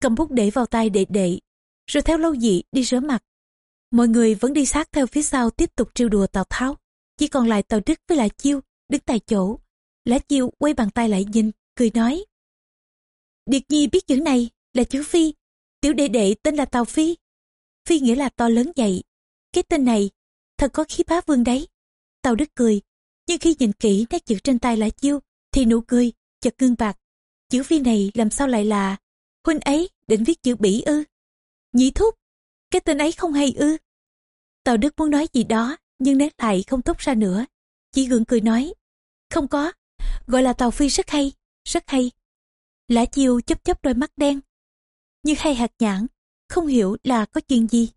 Cầm bút để vào tay đệ đệ, rồi theo lâu dị đi rửa mặt. Mọi người vẫn đi sát theo phía sau tiếp tục trêu đùa Tào Tháo. Chỉ còn lại Tào Đức với Lã Chiêu, đứng tại chỗ. Lã Chiêu quay bàn tay lại nhìn, cười nói. Điệt Nhi biết chữ này là chữ Phi, tiểu đệ đệ tên là Tào Phi. Phi nghĩa là to lớn vậy. Cái tên này thật có khí bá vương đấy. tàu Đức cười, nhưng khi nhìn kỹ nét chữ trên tay là Chiêu thì nụ cười chợt ngưng bạc. Chữ Phi này làm sao lại là huynh ấy định viết chữ bỉ ư? Nhị thúc, cái tên ấy không hay ư? tàu Đức muốn nói gì đó nhưng nét lại không thốt ra nữa. Chỉ gượng cười nói, không có, gọi là Tàu Phi rất hay, rất hay. Lã Chiêu chấp chấp đôi mắt đen, như hay hạt nhãn, không hiểu là có chuyện gì.